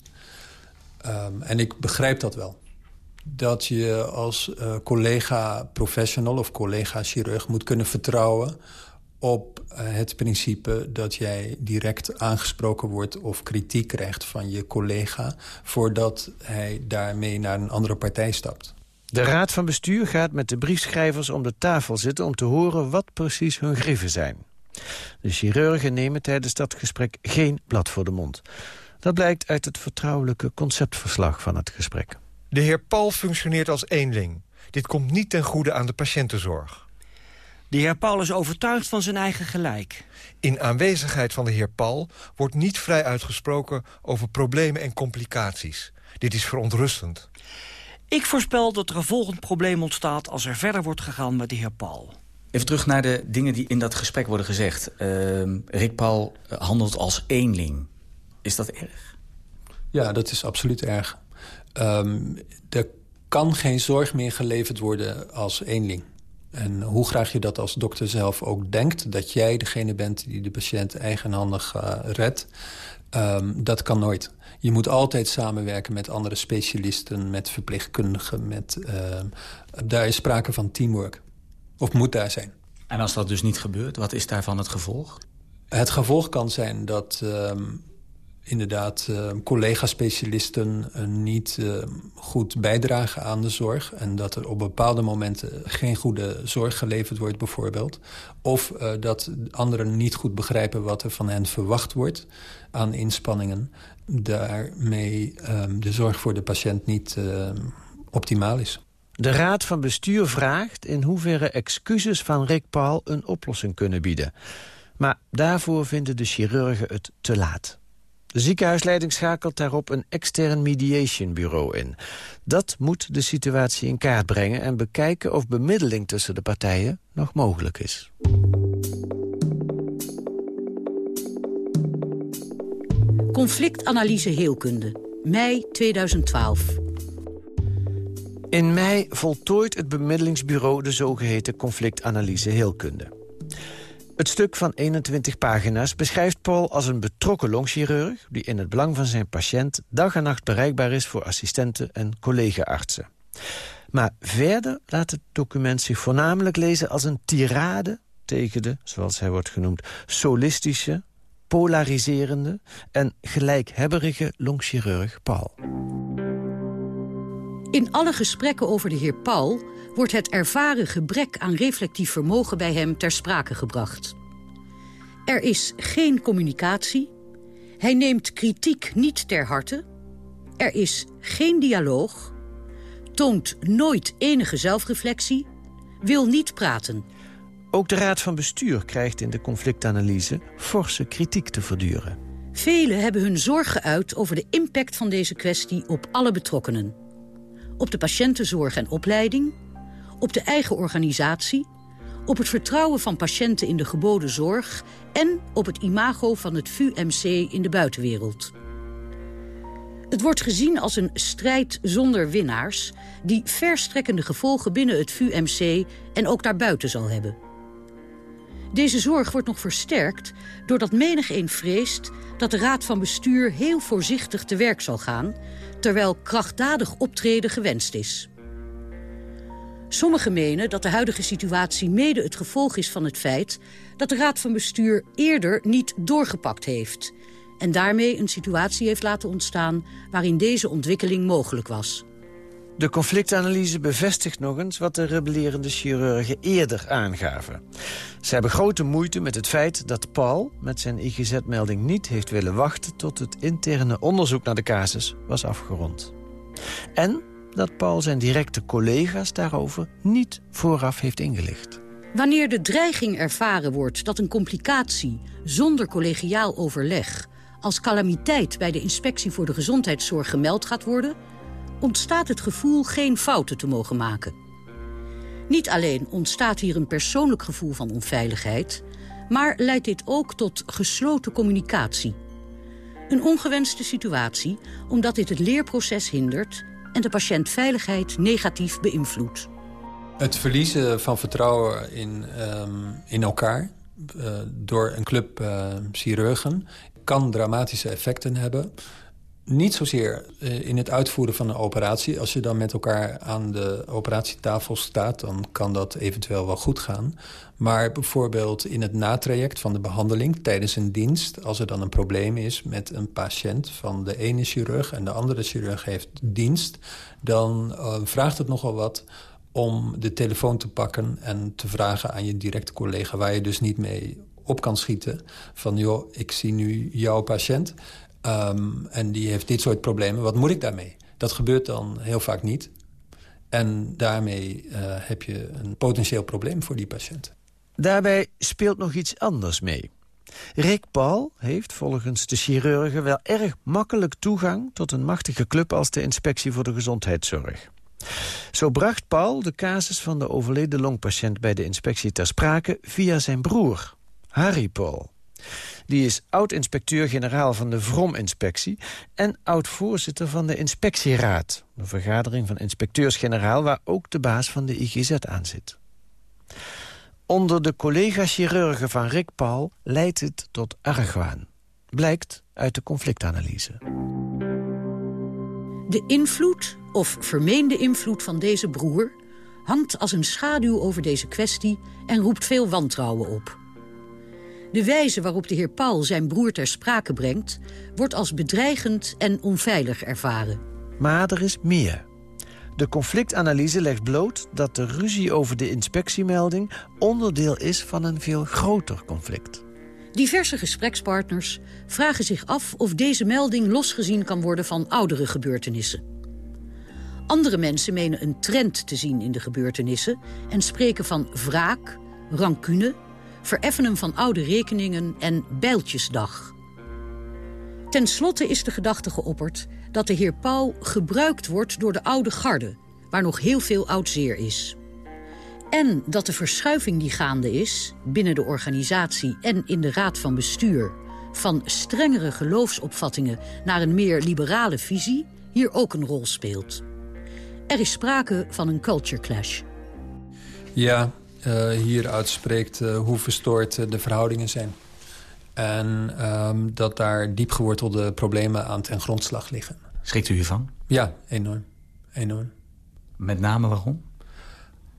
Um, en ik begrijp dat wel. Dat je als uh, collega-professional of collega-chirurg moet kunnen vertrouwen op uh, het principe dat jij direct aangesproken wordt of kritiek krijgt van je collega... voordat hij daarmee naar een andere partij stapt. De raad van bestuur gaat met de briefschrijvers om de tafel zitten... om te horen wat precies hun grieven zijn. De chirurgen nemen tijdens dat gesprek geen blad voor de mond. Dat blijkt uit het vertrouwelijke conceptverslag van het gesprek. De heer Paul functioneert als eenling. Dit komt niet ten goede aan de patiëntenzorg. De heer Paul is overtuigd van zijn eigen gelijk. In aanwezigheid van de heer Paul wordt niet vrij uitgesproken over problemen en complicaties. Dit is verontrustend. Ik voorspel dat er een volgend probleem ontstaat als er verder wordt gegaan met de heer Paul. Even terug naar de dingen die in dat gesprek worden gezegd. Uh, Rick Paul handelt als eenling. Is dat erg? Ja, dat is absoluut erg. Um, er kan geen zorg meer geleverd worden als eenling. En hoe graag je dat als dokter zelf ook denkt... dat jij degene bent die de patiënt eigenhandig uh, redt... Um, dat kan nooit. Je moet altijd samenwerken met andere specialisten... met verpleegkundigen. Met, daar is sprake van teamwork. Of moet daar zijn. En als dat dus niet gebeurt, wat is daarvan het gevolg? Het gevolg kan zijn dat uh, inderdaad uh, collega-specialisten uh, niet uh, goed bijdragen aan de zorg. En dat er op bepaalde momenten geen goede zorg geleverd wordt bijvoorbeeld. Of dat anderen niet goed begrijpen wat er van hen verwacht wordt aan inspanningen. Daarmee ehm, de zorg voor de patiënt niet ehm, optimaal is. De Raad van Bestuur vraagt in hoeverre excuses van Rick Paul een oplossing kunnen bieden. Maar daarvoor vinden de chirurgen het te laat. De ziekenhuisleiding schakelt daarop een extern mediation bureau in. Dat moet de situatie in kaart brengen en bekijken of bemiddeling tussen de partijen nog mogelijk is. Conflictanalyse heelkunde, mei 2012. In mei voltooit het bemiddelingsbureau de zogeheten conflictanalyse heelkunde. Het stuk van 21 pagina's beschrijft Paul als een betrokken longchirurg... die in het belang van zijn patiënt dag en nacht bereikbaar is... voor assistenten en collega-artsen. Maar verder laat het document zich voornamelijk lezen als een tirade... tegen de, zoals hij wordt genoemd, solistische, polariserende... en gelijkhebberige longchirurg Paul. In alle gesprekken over de heer Paul wordt het ervaren gebrek aan reflectief vermogen bij hem ter sprake gebracht. Er is geen communicatie, hij neemt kritiek niet ter harte, er is geen dialoog, toont nooit enige zelfreflectie, wil niet praten. Ook de Raad van Bestuur krijgt in de conflictanalyse forse kritiek te verduren. Velen hebben hun zorg geuit over de impact van deze kwestie op alle betrokkenen op de patiëntenzorg en opleiding, op de eigen organisatie, op het vertrouwen van patiënten in de geboden zorg en op het imago van het VUMC in de buitenwereld. Het wordt gezien als een strijd zonder winnaars... die verstrekkende gevolgen binnen het VUMC en ook daarbuiten zal hebben. Deze zorg wordt nog versterkt doordat menigeen vreest... dat de Raad van Bestuur heel voorzichtig te werk zal gaan terwijl krachtdadig optreden gewenst is. Sommigen menen dat de huidige situatie mede het gevolg is van het feit... dat de Raad van Bestuur eerder niet doorgepakt heeft... en daarmee een situatie heeft laten ontstaan waarin deze ontwikkeling mogelijk was. De conflictanalyse bevestigt nog eens wat de rebellerende chirurgen eerder aangaven. Ze hebben grote moeite met het feit dat Paul met zijn IGZ-melding niet heeft willen wachten tot het interne onderzoek naar de casus was afgerond. En dat Paul zijn directe collega's daarover niet vooraf heeft ingelicht. Wanneer de dreiging ervaren wordt dat een complicatie zonder collegiaal overleg als calamiteit bij de inspectie voor de gezondheidszorg gemeld gaat worden, ontstaat het gevoel geen fouten te mogen maken. Niet alleen ontstaat hier een persoonlijk gevoel van onveiligheid, maar leidt dit ook tot gesloten communicatie. Een ongewenste situatie omdat dit het leerproces hindert en de patiëntveiligheid negatief beïnvloedt. Het verliezen van vertrouwen in, um, in elkaar uh, door een club uh, chirurgen kan dramatische effecten hebben. Niet zozeer uh, in het uitvoeren van een operatie. Als je dan met elkaar aan de operatietafel staat... dan kan dat eventueel wel goed gaan. Maar bijvoorbeeld in het natraject van de behandeling tijdens een dienst... als er dan een probleem is met een patiënt van de ene chirurg... en de andere chirurg heeft dienst... dan vraagt het nogal wat om de telefoon te pakken en te vragen aan je directe collega... waar je dus niet mee op kan schieten. Van, joh, ik zie nu jouw patiënt um, en die heeft dit soort problemen. Wat moet ik daarmee? Dat gebeurt dan heel vaak niet. En daarmee uh, heb je een potentieel probleem voor die patiënt. Daarbij speelt nog iets anders mee. Rick Paul heeft volgens de chirurgen wel erg makkelijk toegang... tot een machtige club als de Inspectie voor de Gezondheidszorg. Zo bracht Paul de casus van de overleden longpatiënt bij de inspectie ter sprake via zijn broer, Harry Paul. Die is oud-inspecteur-generaal van de VROM-inspectie... en oud-voorzitter van de inspectieraad. Een vergadering van inspecteurs-generaal... waar ook de baas van de IGZ aan zit. Onder de collega-chirurgen van Rick Paul leidt het tot argwaan. Blijkt uit de conflictanalyse. De invloed of vermeende invloed van deze broer... hangt als een schaduw over deze kwestie en roept veel wantrouwen op. De wijze waarop de heer Paul zijn broer ter sprake brengt... wordt als bedreigend en onveilig ervaren. Maar er is meer. De conflictanalyse legt bloot dat de ruzie over de inspectiemelding... onderdeel is van een veel groter conflict. Diverse gesprekspartners vragen zich af of deze melding losgezien kan worden van oudere gebeurtenissen. Andere mensen menen een trend te zien in de gebeurtenissen... en spreken van wraak, rancune, vereffenen van oude rekeningen en bijltjesdag. Ten slotte is de gedachte geopperd dat de heer Pauw gebruikt wordt door de oude garde... waar nog heel veel oud zeer is. En dat de verschuiving die gaande is, binnen de organisatie en in de raad van bestuur... van strengere geloofsopvattingen naar een meer liberale visie... hier ook een rol speelt. Er is sprake van een culture clash. Ja, uh, hieruit spreekt uh, hoe verstoord uh, de verhoudingen zijn. En um, dat daar diep gewortelde problemen aan ten grondslag liggen. Schrikt u hiervan? Ja, enorm. enorm. Met name waarom?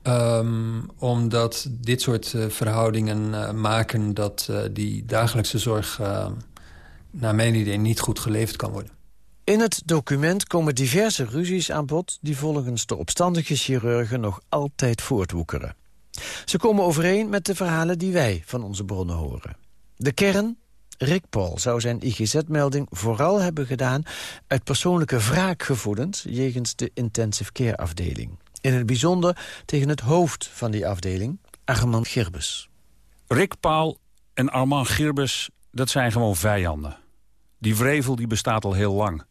Um, omdat dit soort verhoudingen maken dat die dagelijkse zorg... naar mijn idee niet goed geleefd kan worden. In het document komen diverse ruzies aan bod... die volgens de opstandige chirurgen nog altijd voortwoekeren. Ze komen overeen met de verhalen die wij van onze bronnen horen. De kern, Rick Paul zou zijn IGZ-melding vooral hebben gedaan... uit persoonlijke wraakgevoelens jegens de intensive care afdeling. In het bijzonder tegen het hoofd van die afdeling, Armand Girbes. Rick Paul en Armand Girbes, dat zijn gewoon vijanden. Die wrevel die bestaat al heel lang.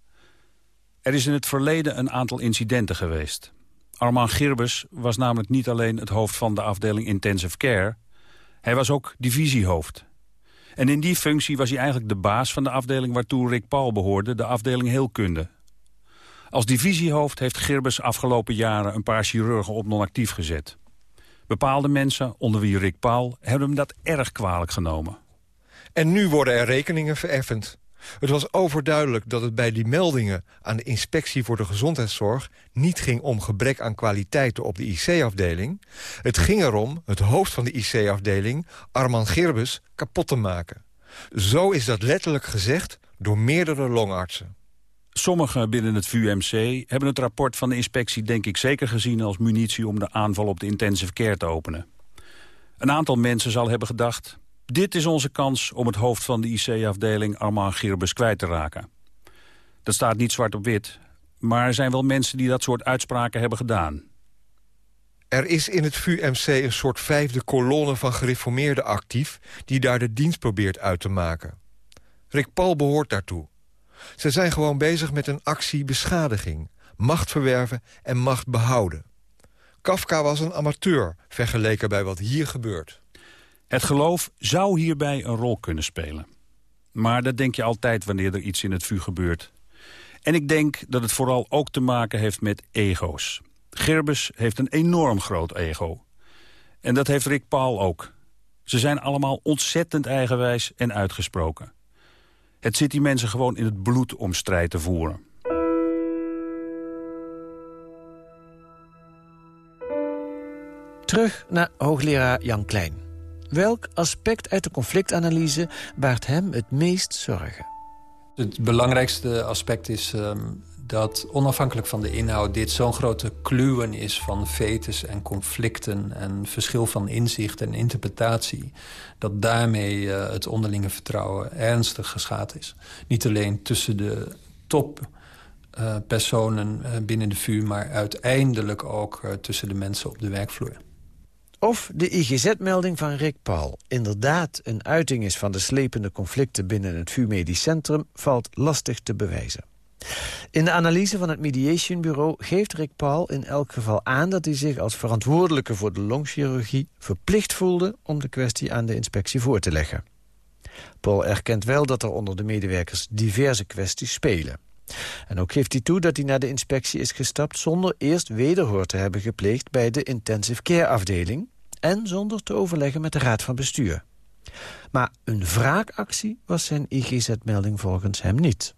Er is in het verleden een aantal incidenten geweest. Armand Girbes was namelijk niet alleen het hoofd van de afdeling Intensive Care... hij was ook divisiehoofd. En in die functie was hij eigenlijk de baas van de afdeling... waartoe Rick Paul behoorde, de afdeling Heelkunde. Als divisiehoofd heeft Girbes afgelopen jaren... een paar chirurgen op non-actief gezet. Bepaalde mensen, onder wie Rick Paul, hebben hem dat erg kwalijk genomen. En nu worden er rekeningen vereffend. Het was overduidelijk dat het bij die meldingen aan de inspectie voor de gezondheidszorg niet ging om gebrek aan kwaliteiten op de IC-afdeling. Het ging erom het hoofd van de IC-afdeling, Arman Gerbes, kapot te maken. Zo is dat letterlijk gezegd door meerdere longartsen. Sommigen binnen het VUMC hebben het rapport van de inspectie denk ik zeker gezien als munitie om de aanval op de intensive care te openen. Een aantal mensen zal hebben gedacht, dit is onze kans om het hoofd van de IC-afdeling Armand Girbes kwijt te raken. Dat staat niet zwart op wit, Maar er zijn wel mensen die dat soort uitspraken hebben gedaan. Er is in het VUMC een soort vijfde kolonne van gereformeerden actief... die daar de dienst probeert uit te maken. Rick Paul behoort daartoe. Ze zijn gewoon bezig met een actie beschadiging. Macht verwerven en macht behouden. Kafka was een amateur, vergeleken bij wat hier gebeurt. Het geloof zou hierbij een rol kunnen spelen. Maar dat denk je altijd wanneer er iets in het vuur gebeurt. En ik denk dat het vooral ook te maken heeft met ego's. Gerbes heeft een enorm groot ego. En dat heeft Rick Paul ook. Ze zijn allemaal ontzettend eigenwijs en uitgesproken. Het zit die mensen gewoon in het bloed om strijd te voeren. Terug naar hoogleraar Jan Klein. Welk aspect uit de conflictanalyse baart hem het meest zorgen? Het belangrijkste aspect is um, dat onafhankelijk van de inhoud... dit zo'n grote kluwen is van fetes en conflicten... en verschil van inzicht en interpretatie... dat daarmee uh, het onderlinge vertrouwen ernstig geschaad is. Niet alleen tussen de toppersonen uh, uh, binnen de VU... maar uiteindelijk ook tussen de mensen op de werkvloer. Of de IGZ-melding van Rick Paul inderdaad een uiting is van de slepende conflicten binnen het VU Medisch Centrum valt lastig te bewijzen. In de analyse van het Mediation Bureau geeft Rick Paul in elk geval aan dat hij zich als verantwoordelijke voor de longchirurgie verplicht voelde om de kwestie aan de inspectie voor te leggen. Paul erkent wel dat er onder de medewerkers diverse kwesties spelen. En ook geeft hij toe dat hij naar de inspectie is gestapt... zonder eerst wederhoor te hebben gepleegd bij de intensive care afdeling... en zonder te overleggen met de raad van bestuur. Maar een wraakactie was zijn IGZ-melding volgens hem niet.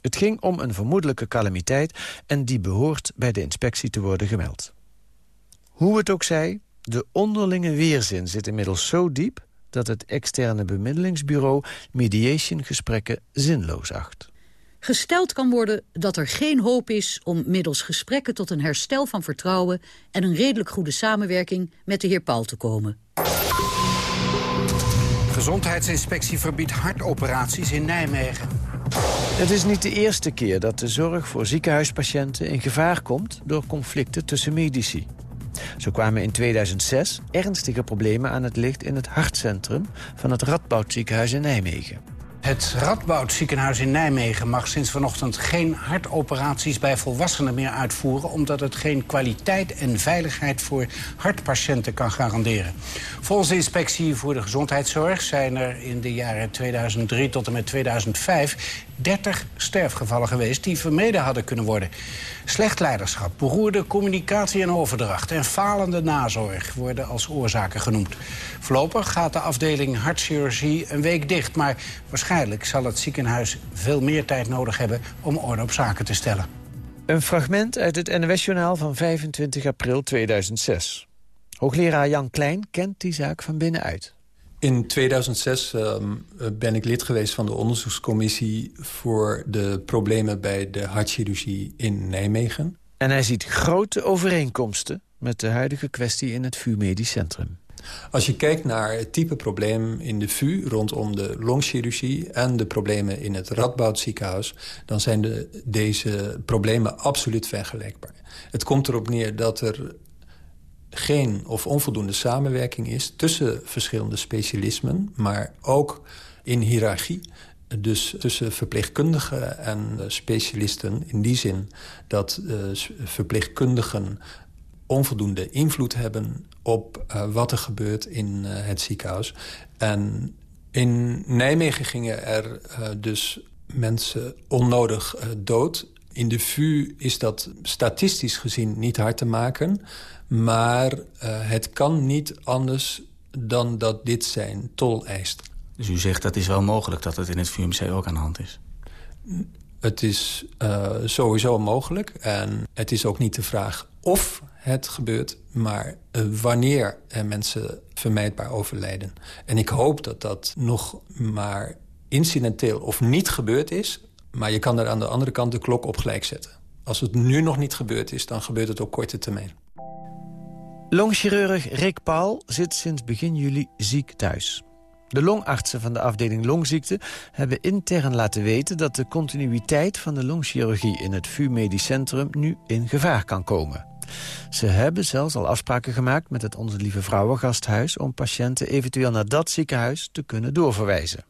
Het ging om een vermoedelijke calamiteit... en die behoort bij de inspectie te worden gemeld. Hoe het ook zij, de onderlinge weerzin zit inmiddels zo diep... dat het externe bemiddelingsbureau mediation-gesprekken zinloos acht. Gesteld kan worden dat er geen hoop is om middels gesprekken tot een herstel van vertrouwen en een redelijk goede samenwerking met de heer Paul te komen. Gezondheidsinspectie verbiedt hartoperaties in Nijmegen. Het is niet de eerste keer dat de zorg voor ziekenhuispatiënten in gevaar komt door conflicten tussen medici. Zo kwamen in 2006 ernstige problemen aan het licht in het hartcentrum van het Radboud ziekenhuis in Nijmegen. Het Radboud ziekenhuis in Nijmegen mag sinds vanochtend geen hartoperaties bij volwassenen meer uitvoeren... omdat het geen kwaliteit en veiligheid voor hartpatiënten kan garanderen. Volgens de inspectie voor de gezondheidszorg zijn er in de jaren 2003 tot en met 2005 30 sterfgevallen geweest die vermeden hadden kunnen worden. Slecht leiderschap, beroerde communicatie en overdracht... en falende nazorg worden als oorzaken genoemd. Voorlopig gaat de afdeling hartchirurgie een week dicht... maar waarschijnlijk zal het ziekenhuis veel meer tijd nodig hebben... om orde op zaken te stellen. Een fragment uit het NOS-journaal van 25 april 2006. Hoogleraar Jan Klein kent die zaak van binnenuit. In 2006 um, ben ik lid geweest van de onderzoekscommissie... voor de problemen bij de hartchirurgie in Nijmegen. En hij ziet grote overeenkomsten met de huidige kwestie in het VU Medisch Centrum. Als je kijkt naar het type probleem in de VU rondom de longchirurgie... en de problemen in het Radboud ziekenhuis... dan zijn de, deze problemen absoluut vergelijkbaar. Het komt erop neer dat er geen of onvoldoende samenwerking is... tussen verschillende specialismen, maar ook in hiërarchie. Dus tussen verpleegkundigen en specialisten in die zin... dat uh, verpleegkundigen onvoldoende invloed hebben op uh, wat er gebeurt in het ziekenhuis. En in Nijmegen gingen er dus mensen onnodig dood. In de VU is dat statistisch gezien niet hard te maken... Maar uh, het kan niet anders dan dat dit zijn tol eist. Dus u zegt dat is wel mogelijk dat het in het VUMC ook aan de hand is? Het is uh, sowieso mogelijk. En het is ook niet de vraag of het gebeurt... maar uh, wanneer er mensen vermijdbaar overlijden. En ik hoop dat dat nog maar incidenteel of niet gebeurd is... maar je kan er aan de andere kant de klok op gelijk zetten. Als het nu nog niet gebeurd is, dan gebeurt het op korte termijn. Longchirurg Rick Paul zit sinds begin juli ziek thuis. De longartsen van de afdeling longziekte hebben intern laten weten... dat de continuïteit van de longchirurgie in het VU Medisch Centrum nu in gevaar kan komen. Ze hebben zelfs al afspraken gemaakt met het Onze Lieve Vrouwengasthuis... om patiënten eventueel naar dat ziekenhuis te kunnen doorverwijzen.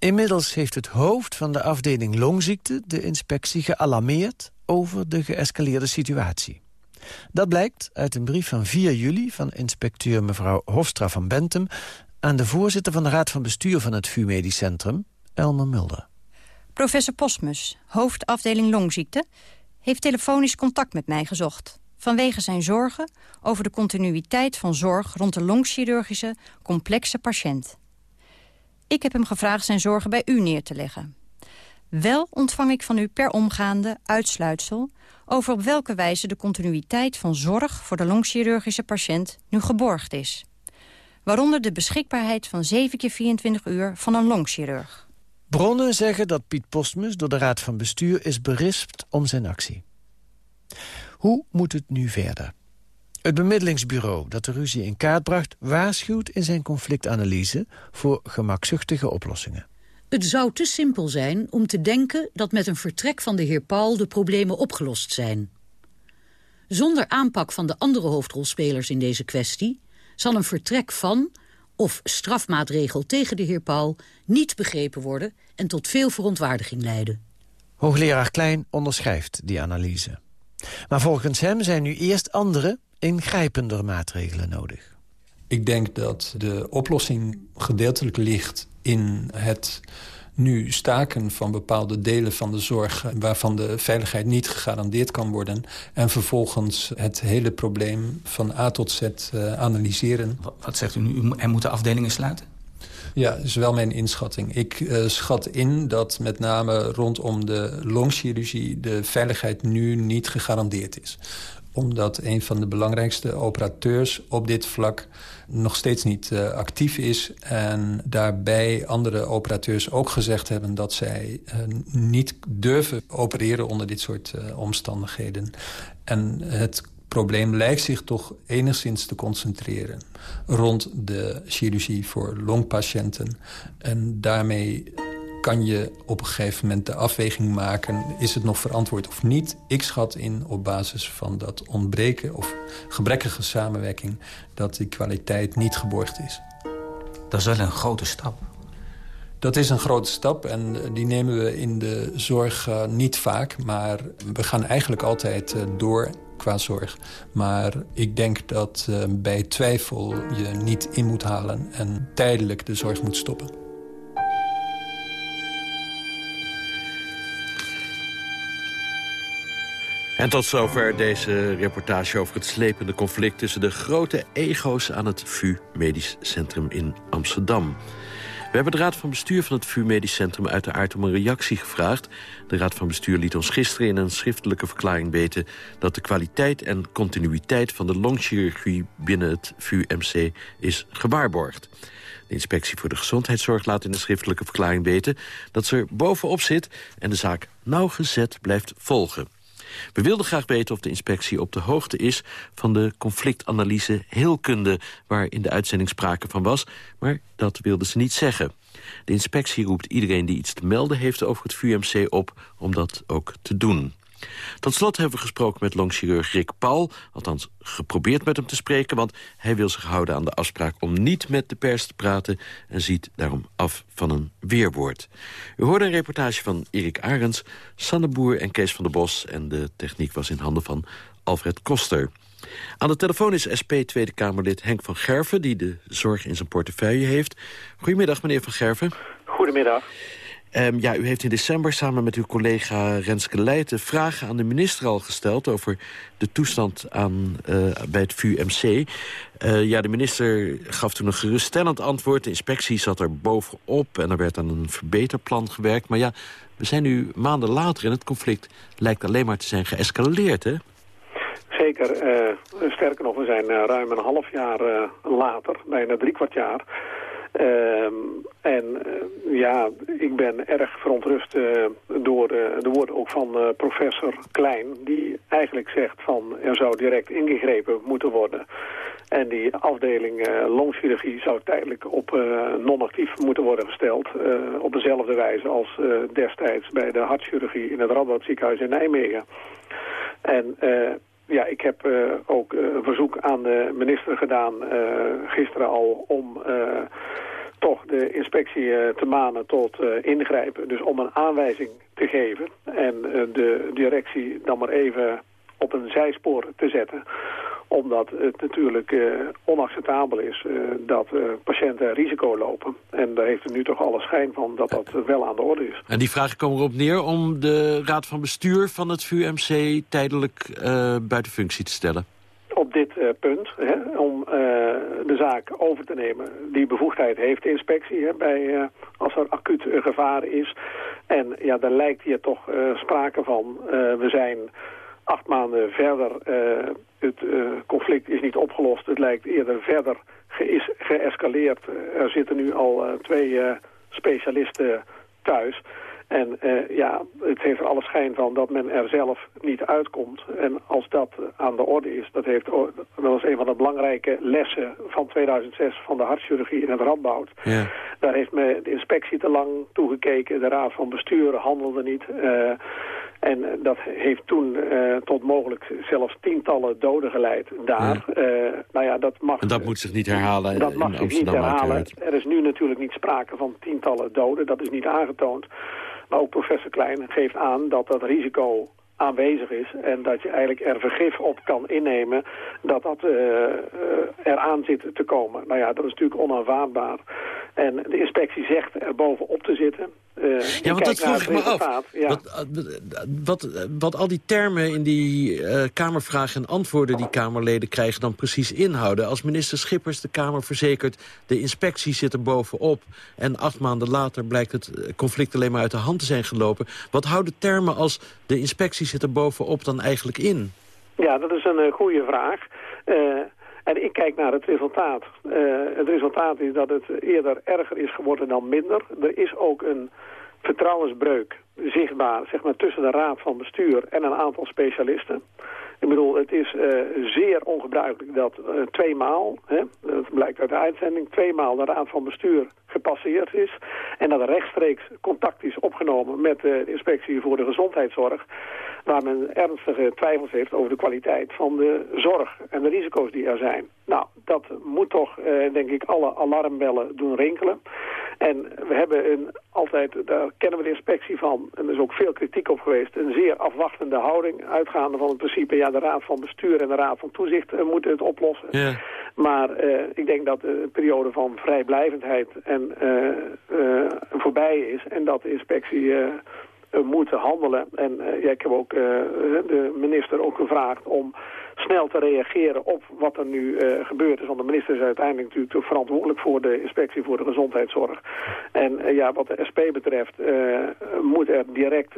Inmiddels heeft het hoofd van de afdeling longziekte de inspectie gealarmeerd over de geëscaleerde situatie. Dat blijkt uit een brief van 4 juli van inspecteur mevrouw Hofstra van Bentum... aan de voorzitter van de Raad van Bestuur van het VU Medisch Centrum, Elmer Mulder. Professor Postmus, hoofdafdeling longziekte... heeft telefonisch contact met mij gezocht... vanwege zijn zorgen over de continuïteit van zorg... rond de longchirurgische complexe patiënt. Ik heb hem gevraagd zijn zorgen bij u neer te leggen. Wel ontvang ik van u per omgaande uitsluitsel over op welke wijze de continuïteit van zorg voor de longchirurgische patiënt nu geborgd is. Waaronder de beschikbaarheid van 7 keer 24 uur van een longchirurg. Bronnen zeggen dat Piet Postmus door de Raad van Bestuur is berispt om zijn actie. Hoe moet het nu verder? Het bemiddelingsbureau dat de ruzie in kaart bracht... waarschuwt in zijn conflictanalyse voor gemakzuchtige oplossingen. Het zou te simpel zijn om te denken dat met een vertrek van de heer Paul de problemen opgelost zijn. Zonder aanpak van de andere hoofdrolspelers in deze kwestie zal een vertrek van of strafmaatregel tegen de heer Paul niet begrepen worden en tot veel verontwaardiging leiden. Hoogleraar Klein onderschrijft die analyse. Maar volgens hem zijn nu eerst andere, ingrijpender maatregelen nodig. Ik denk dat de oplossing gedeeltelijk ligt in het nu staken van bepaalde delen van de zorg... waarvan de veiligheid niet gegarandeerd kan worden... en vervolgens het hele probleem van A tot Z uh, analyseren. Wat zegt u nu? Er moeten afdelingen sluiten? Ja, dat is wel mijn inschatting. Ik uh, schat in dat met name rondom de longchirurgie... de veiligheid nu niet gegarandeerd is omdat een van de belangrijkste operateurs op dit vlak nog steeds niet uh, actief is. En daarbij andere operateurs ook gezegd hebben... dat zij uh, niet durven opereren onder dit soort uh, omstandigheden. En het probleem lijkt zich toch enigszins te concentreren... rond de chirurgie voor longpatiënten. En daarmee kan je op een gegeven moment de afweging maken... is het nog verantwoord of niet? Ik schat in op basis van dat ontbreken of gebrekkige samenwerking... dat die kwaliteit niet geborgd is. Dat is wel een grote stap. Dat is een grote stap en die nemen we in de zorg uh, niet vaak. Maar we gaan eigenlijk altijd uh, door qua zorg. Maar ik denk dat uh, bij twijfel je niet in moet halen... en tijdelijk de zorg moet stoppen. En tot zover deze reportage over het slepende conflict... tussen de grote ego's aan het VU Medisch Centrum in Amsterdam. We hebben de Raad van Bestuur van het VU Medisch Centrum uiteraard om een reactie gevraagd. De Raad van Bestuur liet ons gisteren in een schriftelijke verklaring weten... dat de kwaliteit en continuïteit van de longchirurgie binnen het VU-MC is gewaarborgd. De inspectie voor de gezondheidszorg laat in de schriftelijke verklaring weten... dat ze er bovenop zit en de zaak nauwgezet blijft volgen. We wilden graag weten of de inspectie op de hoogte is... van de conflictanalyse heelkunde waar in de uitzending sprake van was... maar dat wilden ze niet zeggen. De inspectie roept iedereen die iets te melden heeft over het VUMC op... om dat ook te doen. Tot slot hebben we gesproken met longchirurg Rick Paul. Althans, geprobeerd met hem te spreken... want hij wil zich houden aan de afspraak om niet met de pers te praten... en ziet daarom af van een weerwoord. U hoorde een reportage van Erik Arends, Sanne Boer en Kees van der Bos... en de techniek was in handen van Alfred Koster. Aan de telefoon is SP Tweede Kamerlid Henk van Gerven... die de zorg in zijn portefeuille heeft. Goedemiddag, meneer van Gerven. Goedemiddag. Um, ja, u heeft in december samen met uw collega Renske Leijten... vragen aan de minister al gesteld over de toestand aan, uh, bij het VUMC. Uh, ja, de minister gaf toen een geruststellend antwoord. De inspectie zat er bovenop en er werd aan een verbeterplan gewerkt. Maar ja, we zijn nu maanden later en het conflict lijkt alleen maar te zijn geëscaleerd, hè? Zeker. Uh, sterker nog, we zijn ruim een half jaar later, bijna drie kwart jaar... Uh, en uh, ja, ik ben erg verontrust uh, door de woorden ook van professor Klein... die eigenlijk zegt van er zou direct ingegrepen moeten worden. En die afdeling longchirurgie zou tijdelijk op non-actief moeten worden gesteld. Op dezelfde wijze als destijds bij de hartchirurgie in het Radboud ziekenhuis in Nijmegen. En ja, ik heb ook een verzoek aan de minister gedaan gisteren al om toch de inspectie te manen tot ingrijpen. Dus om een aanwijzing te geven en de directie dan maar even op een zijspoor te zetten omdat het natuurlijk uh, onacceptabel is uh, dat uh, patiënten risico lopen. En daar heeft er nu toch alle schijn van dat dat wel aan de orde is. En die vraag komen erop neer om de raad van bestuur van het VUMC tijdelijk buiten functie te stellen. Op dit punt, hè, om de zaak over te nemen. Die bevoegdheid heeft de inspectie hè, bij, als er acuut gevaar is. En ja, daar lijkt hier toch sprake van. we zijn acht maanden verder, uh, het uh, conflict is niet opgelost. Het lijkt eerder verder ge geëscaleerd. Er zitten nu al uh, twee specialisten thuis. En ja, het heeft er alle schijn van dat men er zelf niet uitkomt. En als dat aan de orde is, dat, heeft, dat was een van de belangrijke lessen van 2006 van de hartchirurgie in het Radboud. Ja. Daar heeft me de inspectie te lang toegekeken. De raad van bestuur handelde niet. En eh, dat heeft toen uh, tot mogelijk zelfs tientallen doden geleid daar. Ja. Uh, nou ja, dat mag... En dat moet zich niet herhalen Dat mag zich niet herhalen. Er is nu natuurlijk niet sprake van tientallen doden. Dat is niet aangetoond. Maar ook professor Klein geeft aan dat dat risico aanwezig is en dat je eigenlijk er vergif op kan innemen dat dat uh, eraan zit te komen. Nou ja, dat is natuurlijk onaanvaardbaar. En de inspectie zegt er bovenop te zitten. Uh, ja, want dat vroeg ik me af. Ja. Wat, wat, wat, al die termen in die uh, Kamervragen en antwoorden die Kamerleden krijgen dan precies inhouden. Als minister Schippers de Kamer verzekert, de inspectie zit er bovenop. En acht maanden later blijkt het conflict alleen maar uit de hand te zijn gelopen. Wat houden termen als de inspectie zit er bovenop dan eigenlijk in? Ja, dat is een uh, goede vraag. En ik kijk naar het resultaat. Uh, het resultaat is dat het eerder erger is geworden dan minder. Er is ook een vertrouwensbreuk zichtbaar zeg maar, tussen de raad van bestuur en een aantal specialisten. Ik bedoel, het is uh, zeer ongebruikelijk dat uh, tweemaal, hè, dat blijkt uit de uitzending, tweemaal de raad van bestuur gepasseerd is. En dat er rechtstreeks contact is opgenomen met de inspectie voor de gezondheidszorg. Waar men ernstige twijfels heeft over de kwaliteit van de zorg en de risico's die er zijn. Nou, dat moet toch, uh, denk ik, alle alarmbellen doen rinkelen. En we hebben een, altijd, daar kennen we de inspectie van, en er is ook veel kritiek op geweest, een zeer afwachtende houding, uitgaande van het principe, ja, de Raad van Bestuur en de Raad van Toezicht uh, moeten het oplossen. Ja. Maar uh, ik denk dat de periode van vrijblijvendheid en uh, voorbij is en dat de inspectie moet handelen. En ja, ik heb ook de minister ook gevraagd om snel te reageren op wat er nu uh, gebeurd is. Want de minister is uiteindelijk natuurlijk verantwoordelijk voor de inspectie voor de gezondheidszorg. En uh, ja, wat de SP betreft uh, moet er direct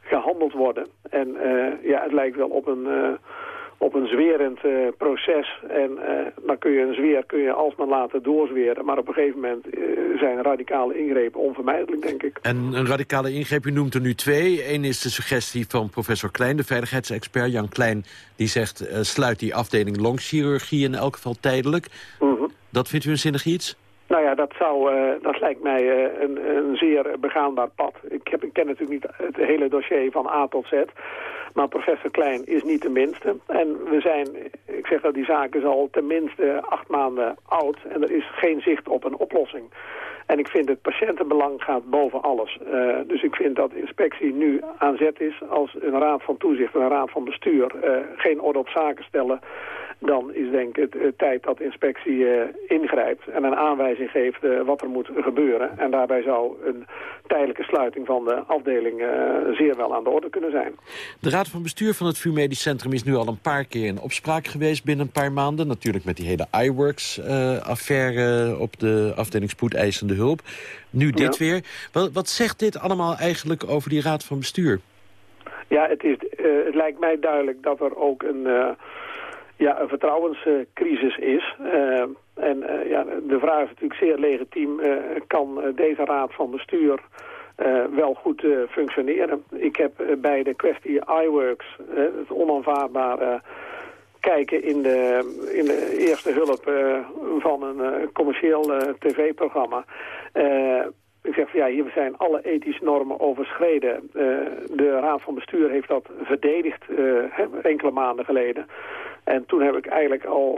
gehandeld worden. En ja, het lijkt wel op een op een zwerend uh, proces. En uh, dan kun je een zweer kun je alsmaar laten doorzweren. Maar op een gegeven moment uh, zijn radicale ingrepen onvermijdelijk, denk ik. En een radicale ingreep, u noemt er nu twee. Eén is de suggestie van professor Klein, de veiligheidsexpert Jan Klein. Die zegt, sluit die afdeling longchirurgie in elk geval tijdelijk. -huh. Dat vindt u een zinnig iets? Nou ja, dat, zou, uh, dat lijkt mij uh, een, een zeer begaanbaar pad. Ik, heb, ik ken natuurlijk niet het hele dossier van A tot Z. Maar professor Klein is niet de minste. En we zijn, ik zeg dat die zaak is al tenminste acht maanden oud. En er is geen zicht op een oplossing. En ik vind het patiëntenbelang gaat boven alles. Uh, dus ik vind dat inspectie nu aan zet is als een raad van toezicht en een raad van bestuur uh, geen orde op zaken stellen dan is denk ik het, tijd dat inspectie uh, ingrijpt en een aanwijzing geeft wat er moet gebeuren. En daarbij zou een tijdelijke sluiting van de afdeling zeer wel aan de orde kunnen zijn. De Raad van Bestuur van het VU Medisch Centrum is nu al een paar keer in opspraak geweest binnen een paar maanden. Natuurlijk met die hele iWorks-affaire op de afdeling spoedeisende hulp. Nu dit ja. weer. Wat, wat zegt dit allemaal eigenlijk over die Raad van Bestuur? Ja, het, is, het lijkt mij duidelijk dat er ook een ja, een vertrouwenscrisis is. Uh, en ja, de vraag is natuurlijk zeer legitiem. Kan deze raad van bestuur wel goed functioneren? Ik heb bij de kwestie iWorks, het onaanvaardbare kijken in de, in de eerste hulp van een commercieel tv-programma. Ik zeg van ja, hier zijn alle ethische normen overschreden. de Raad van Bestuur heeft dat verdedigd enkele maanden geleden. En toen heb ik eigenlijk al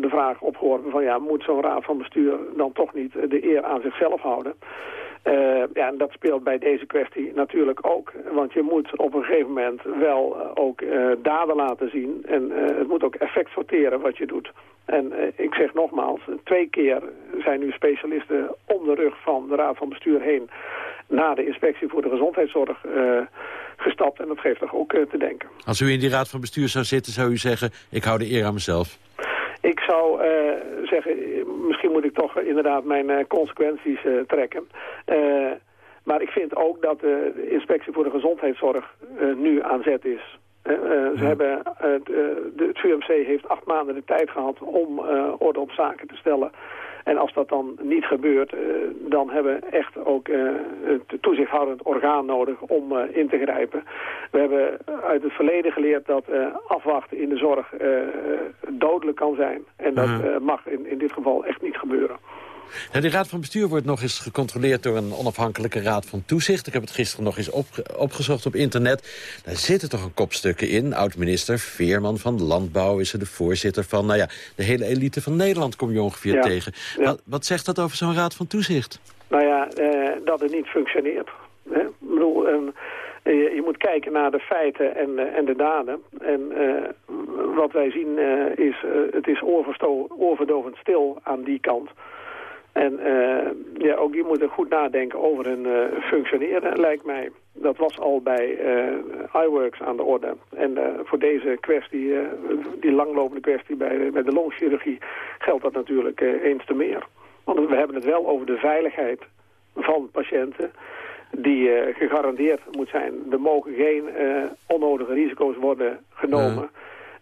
de vraag opgeworpen van ja, moet zo'n Raad van Bestuur dan toch niet de eer aan zichzelf houden? Uh, ja, en dat speelt bij deze kwestie natuurlijk ook. Want je moet op een gegeven moment wel uh, ook daden laten zien. En het moet ook effect sorteren wat je doet. En ik zeg nogmaals, twee keer zijn nu specialisten om de rug van de Raad van Bestuur heen... naar de inspectie voor de gezondheidszorg gestapt. En dat geeft toch ook te denken. Als u in die Raad van Bestuur zou zitten, zou u zeggen... ik hou de eer aan mezelf. Ik zou uh, zeggen, misschien moet ik toch inderdaad mijn uh, consequenties uh, trekken. maar ik vind ook dat de inspectie voor de gezondheidszorg nu aan zet is. Ze hebben, het, de, het VUMC heeft acht maanden de tijd gehad om orde op zaken te stellen. En als dat dan niet gebeurt, dan hebben we echt ook het toezichthoudend orgaan nodig om in te grijpen. We hebben uit het verleden geleerd dat afwachten in de zorg dodelijk kan zijn. En dat mag in, in dit geval echt niet gebeuren. Nou, die raad van bestuur wordt nog eens gecontroleerd door een onafhankelijke raad van toezicht. Ik heb het gisteren nog eens opgezocht op internet. Daar zitten toch een kopstukken in. Oud-minister Veerman van Landbouw is er de voorzitter van. Nou ja, de hele elite van Nederland kom je ongeveer tegen. Wat, wat, zegt dat over zo'n raad van toezicht? Nou ja, eh, dat het niet functioneert. Hè? Ik bedoel... Um, je, moet kijken naar de feiten en, eh, en de daden. En uh, wat wij zien uh, is, het is oorverdovend stil aan die kant. En uh, ja, ook die moeten goed nadenken over hun uh, functioneren, lijkt mij. Dat was al bij uh, iWorks aan de orde. En voor deze kwestie, die langlopende kwestie bij, bij de longchirurgie, geldt dat natuurlijk eens te meer. Want we hebben het wel over de veiligheid van patiënten die gegarandeerd moet zijn. Er mogen geen onnodige risico's worden genomen...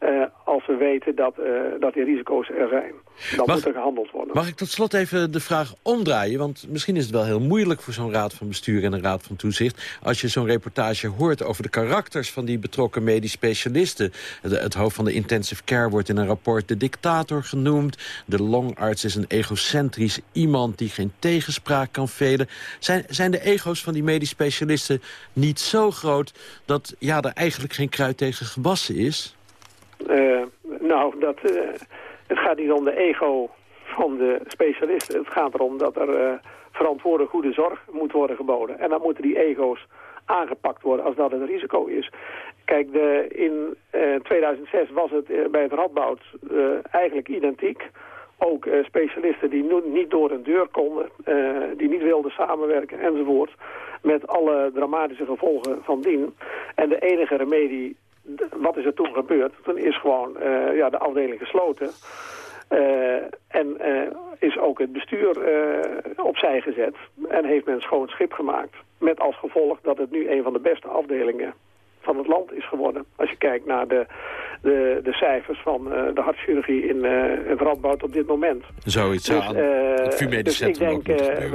Uh, als we weten dat, uh, dat die risico's er zijn. Dan mag, moet er gehandeld worden. Mag ik tot slot even de vraag omdraaien? Want misschien is het wel heel moeilijk voor zo'n raad van bestuur en een raad van toezicht... als je zo'n reportage hoort over de karakters van die betrokken medisch specialisten. het hoofd van de intensive care wordt in een rapport de dictator genoemd. De longarts is een egocentrisch iemand die geen tegenspraak kan velen. Zijn, zijn de ego's van die medisch specialisten niet zo groot... dat ja, er eigenlijk geen kruid tegen gebassen is? Uh, nou, dat, uh, het gaat niet om de ego van de specialisten. Het gaat erom dat er uh, verantwoorde goede zorg moet worden geboden. En dan moeten die ego's aangepakt worden als dat een risico is. Kijk, de, in 2006 was het bij het Radboud eigenlijk identiek. Ook specialisten die niet door een deur konden, die niet wilden samenwerken enzovoort. Met alle dramatische gevolgen van dien. En de enige remedie wat is er toen gebeurd? Toen is gewoon uh, ja, de afdeling gesloten. Uh, en uh, is ook het bestuur opzij gezet. En heeft men schoon schip gemaakt. Met als gevolg dat het nu een van de beste afdelingen van het land is geworden. Als je kijkt naar de, de, de cijfers van uh, de hartchirurgie in, uh, in Radboud op dit moment. Zoiets dus, aan het dus ik denk,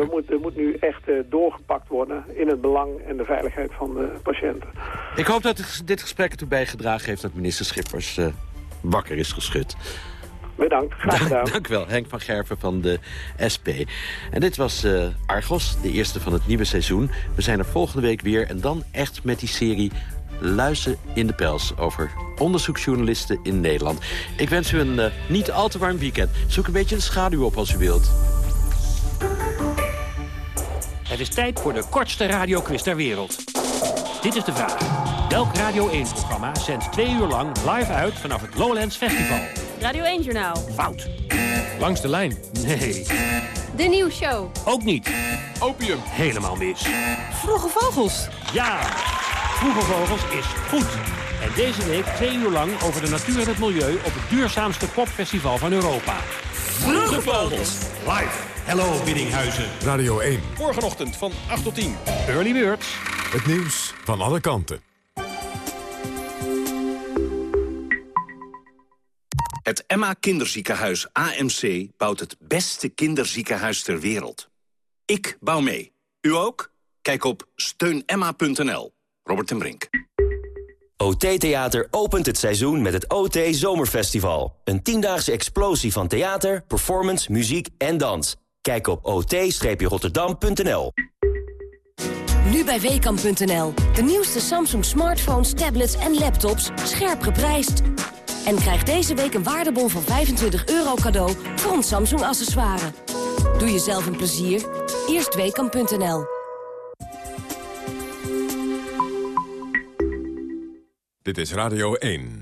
we moeten moet nu echt doorgepakt worden in het belang en de veiligheid van de patiënten. Ik hoop dat dit gesprek ertoe bijgedragen heeft dat minister Schippers wakker is geschud. Bedankt, graag gedaan. Dank, u wel, Henk van Gerven van de SP. En dit was uh, Argos, de eerste van het nieuwe seizoen. We zijn er volgende week weer en dan echt met die serie Luizen in de Pels over onderzoeksjournalisten in Nederland. Ik wens u een uh, niet al te warm weekend. Zoek een beetje de schaduw op als u wilt. Het is tijd voor de kortste radioquiz ter wereld. Dit is de vraag. Welk Radio 1-programma zendt twee uur lang live uit vanaf het Lowlands Festival? Radio 1-journaal. Fout. Langs de lijn. Nee. De nieuwsshow. Ook niet. Opium. Helemaal mis. Vroege Vogels. Ja. Vroege Vogels is goed. En deze week twee uur lang over de natuur en het milieu... op het duurzaamste popfestival van Europa. Vroege Vogels. Live. Hello, Biddinghuizen. Radio 1. Morgenochtend van 8 tot 10. Early Birds. Het nieuws van alle kanten. Het Emma Kinderziekenhuis AMC bouwt het beste kinderziekenhuis ter wereld. Ik bouw mee. U ook? Kijk op steunemma.nl. Robert en Brink. OT Theater opent het seizoen met het OT Zomerfestival. Een tiendaagse explosie van theater, performance, muziek en dans. Kijk op ot-rotterdam.nl. Nu bij Weekamp.nl. De nieuwste Samsung smartphones, tablets en laptops scherp geprijsd. En krijg deze week een waardebon van 25 euro cadeau voor ons Samsung accessoire. Doe jezelf een plezier. Eerst Weekamp.nl. Dit is Radio 1.